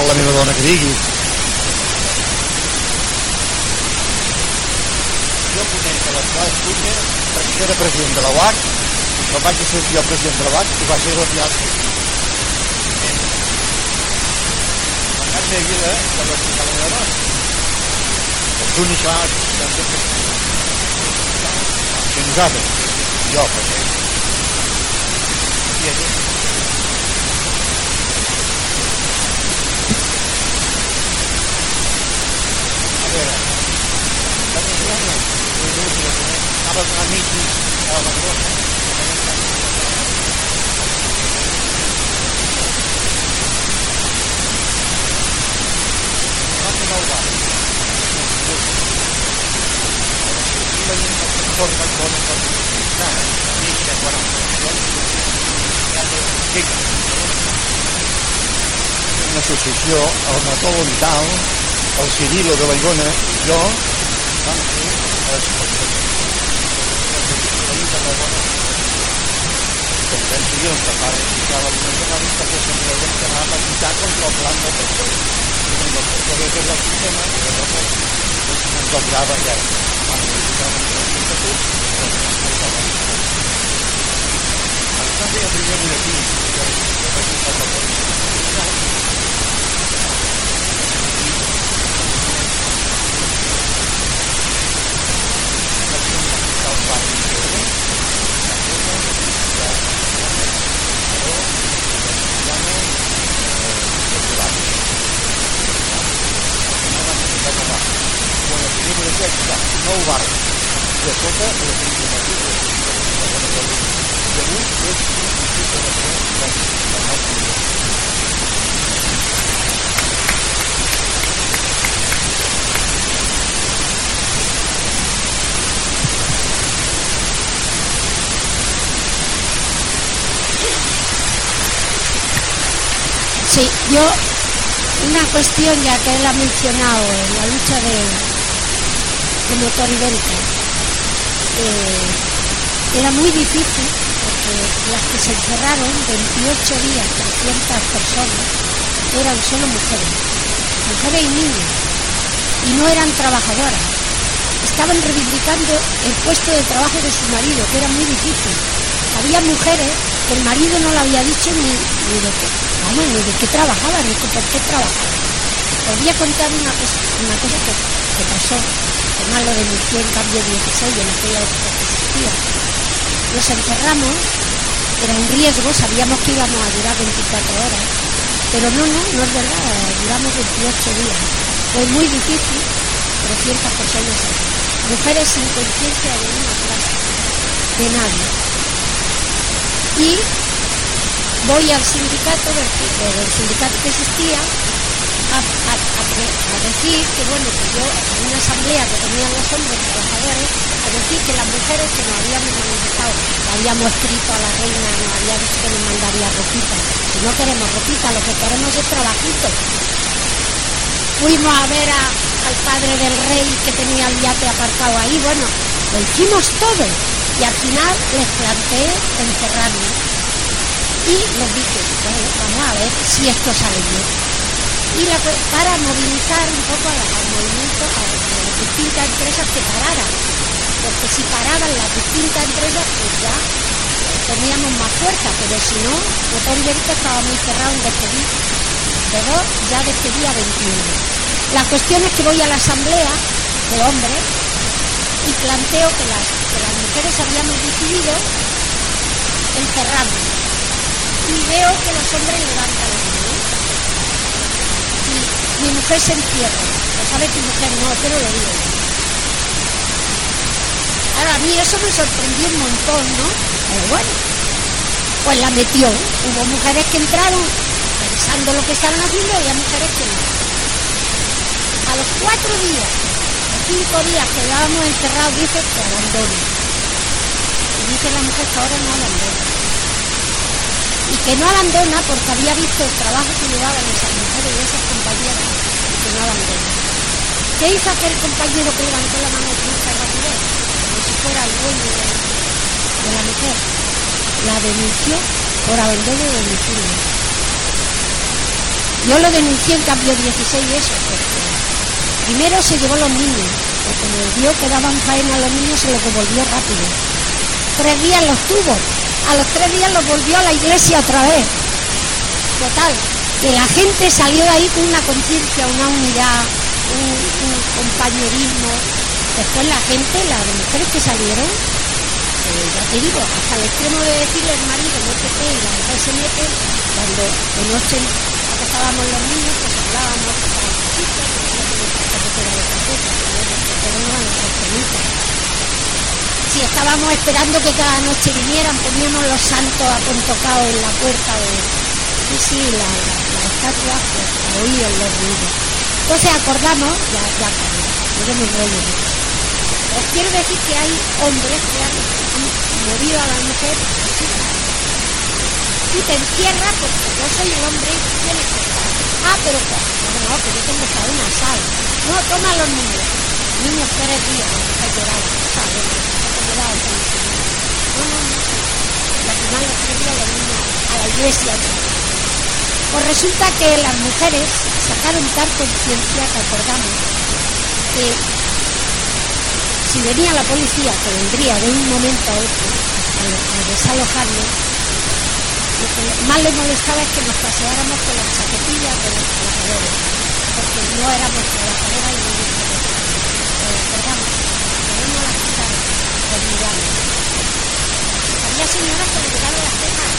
No vol la meva dona que digui. Jo conec a l'escola Escunya perquè era president de la UAC, quan vaig ser jo president de la UAC, i va ser retirat. Quan vaig ser a Vila, que va explicar la meva dona. Únics que van que nosaltres, jo, perquè i ella, utilitzar, mig de 40 una associació, Vital, el Cirilo de i jo les com penso jo, que per explicar l'aliment econòmic perquè sempre hem d'anar a lluitar contra el plan del sector. I el sector és el sistema i de tot ens obligava ja. Vam modificar una mica l'estatut, doncs ens portava primero de aquí, ya resulta papel. Bueno, primero de aquí Sí, yo, una cuestión ya que él ha mencionado en la lucha de, de motor ibérica, eh, era muy difícil porque las que se encerraron 28 días, 300 personas, eran solo mujeres, mujeres y niños, y no eran trabajadoras. Estaban reivindicando el puesto de trabajo de su marido, que era muy difícil. Había mujeres que el marido no le había dicho ni, ni de qué, vamos, ni de qué trabajaba, ni por qué trabajaba. Os voy a contar una cosa, una cosa que, que pasó, más lo denunció en cambio 16 en aquella época que existía. Nos encerramos, era un riesgo, sabíamos que íbamos a durar 24 horas, pero no, no, no es verdad, duramos 28 días. Fue muy difícil, 300 personas. Mujeres sin conciencia de una clase, de nadie. Y voy al sindicato, del, del sindicato que existía, a, decir que bueno, que yo en una asamblea que tenían los hombres trabajadores, a decir que las mujeres que nos habíamos manifestado, habíamos escrito a la reina, nos había dicho que nos mandaría ropita, que no queremos ropita, lo que queremos es trabajito. Fuimos a ver al padre del rey que tenía el yate aparcado ahí, bueno, lo hicimos todo y al final les planteé encerrarnos y les dije, bueno, vamos a ver si esto sale bien y la, para movilizar un poco al movimiento, a, a las distintas empresas que pararan, porque si paraban las distintas empresas, pues ya teníamos más fuerza, pero si no, Motor Ibérica estaba muy cerrado en despedir, de dos, ya despedía 21. La cuestión es que voy a la asamblea de hombres y planteo que las, que las mujeres habíamos decidido encerrarnos. Y veo que los hombres levantan mi mujer se encierra. Lo sabe tu mujer, no, pero lo digo. Ahora, a mí eso me sorprendió un montón, ¿no? Pero bueno, pues la metió. Hubo mujeres que entraron pensando lo que estaban haciendo y había mujeres que no. A los cuatro días, cinco días que llevábamos encerrados, dice que abandone. Y dice la mujer que ahora no abandona y que no abandona porque había visto el trabajo que llevaban esas mujeres y esas compañeras y que no abandona. ¿Qué hizo aquel compañero que levantó la mano con mucha rapidez? Como si fuera el dueño de, la mujer. La denunció por abandono de domicilio. Yo lo denuncié en cambio 16 y eso, porque primero se llevó los niños, porque me vio que daban faena a los niños se los devolvió rápido tres días los tuvo. A los tres días los volvió a la iglesia otra vez. Total, que la gente salió de ahí con una conciencia, una unidad, un, compañerismo. Después la gente, las mujeres que salieron, eh, ya te digo, hasta el extremo de decirle al marido, métete y la mujer se mete, cuando de noche acostábamos los niños, pues hablábamos, que de si estábamos esperando que cada noche vinieran, poníamos los santos apontocados en la puerta de... Sí, sí, la, la, la estatua, pues, oír los ruidos. Entonces acordamos, ya, ya yo me rollo. Os quiero decir que hay hombres que han, movido a la mujer así. Tú te encierras porque yo soy el hombre y tienes que estar. Ah, pero pues, no, no, que yo tengo en una sala. No, toma los niños. Niños tres días, mujer lloraba, ¿sabes? Los tres días los niños a la iglesia. Pues resulta que las mujeres sacaron tal conciencia que acordamos que si venía la policía, que vendría de un momento a otro a, desalojarnos, Lo que más le molestaba es que nos paseáramos con las chaquetillas de los trabajadores, porque no éramos trabajadoras y no éramos eh, perdón, pero no las quitaron, las miramos. Había señoras que le las cejas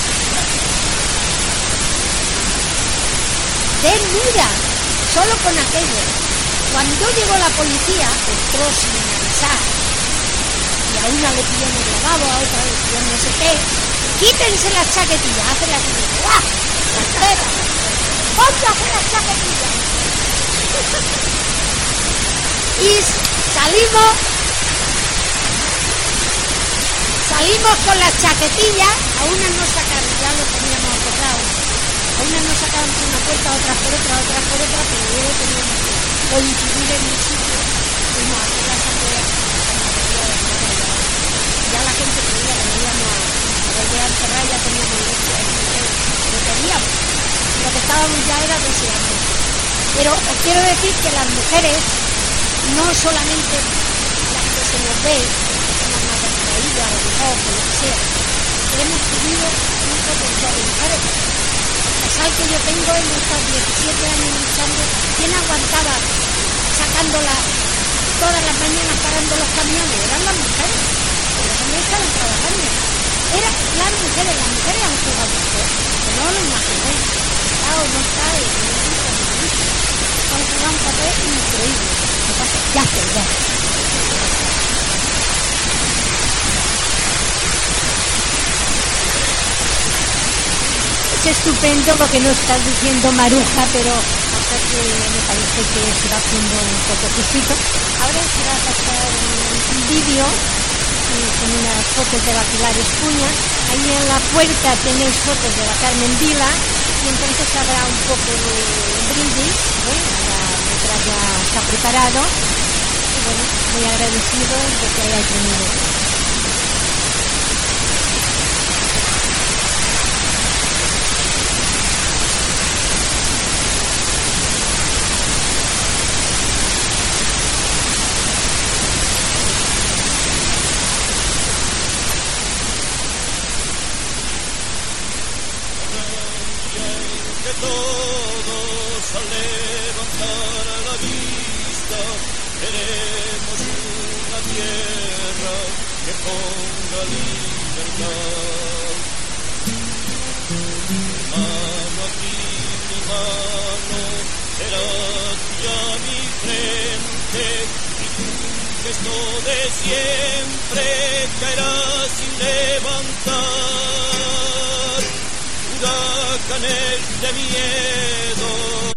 desnuda, solo con aquello. Cuando llegó la policía, entró sin avisar. Y a una le en el lavabo, a otra le en no sé qué. Quítense las chaquetillas, hacen las ¡guau! Las tetas. ¡Ponte a hacer las chaquetillas! y salimos, salimos con las chaquetillas, a una nos sacaron, ya lo teníamos acordado. A una nos sacaban por una puerta, otras por otra, otras por otra, pero luego teníamos que coincidir en un sitio, fuimos a hacer la ya la gente creía que no íbamos a, volver a encerrar, ya teníamos derecho a lo queríamos, lo que estábamos ya era deseando. Pero os quiero decir que las mujeres, no solamente las que se nos ve, más distraídas, a lo mejor, por lo que sea, hemos tenido un potencial de mujeres pesar que yo tengo en estos 17 años luchando, ¿quién aguantaba sacándola todas las mañanas parando los camiones? Eran las mujeres, los hombres estaban trabajando. Eran las mujeres, las mujeres han jugado mucho, que no lo imaginéis. Está o no está, y no existe. Han jugado un papel increíble. ¿Qué pasa? Ya, ya. Es estupendo lo que nos estás diciendo Maruja, pero me parece que se va haciendo un poco justito. Ahora se va a pasar un vídeo eh, con unas fotos de la Pilar Espuña. Ahí en la puerta tenéis fotos de la Carmen Vila y entonces habrá un poco de brindis. ¿eh? Ahora ya está preparado. Y bueno, muy agradecido de que hayáis venido.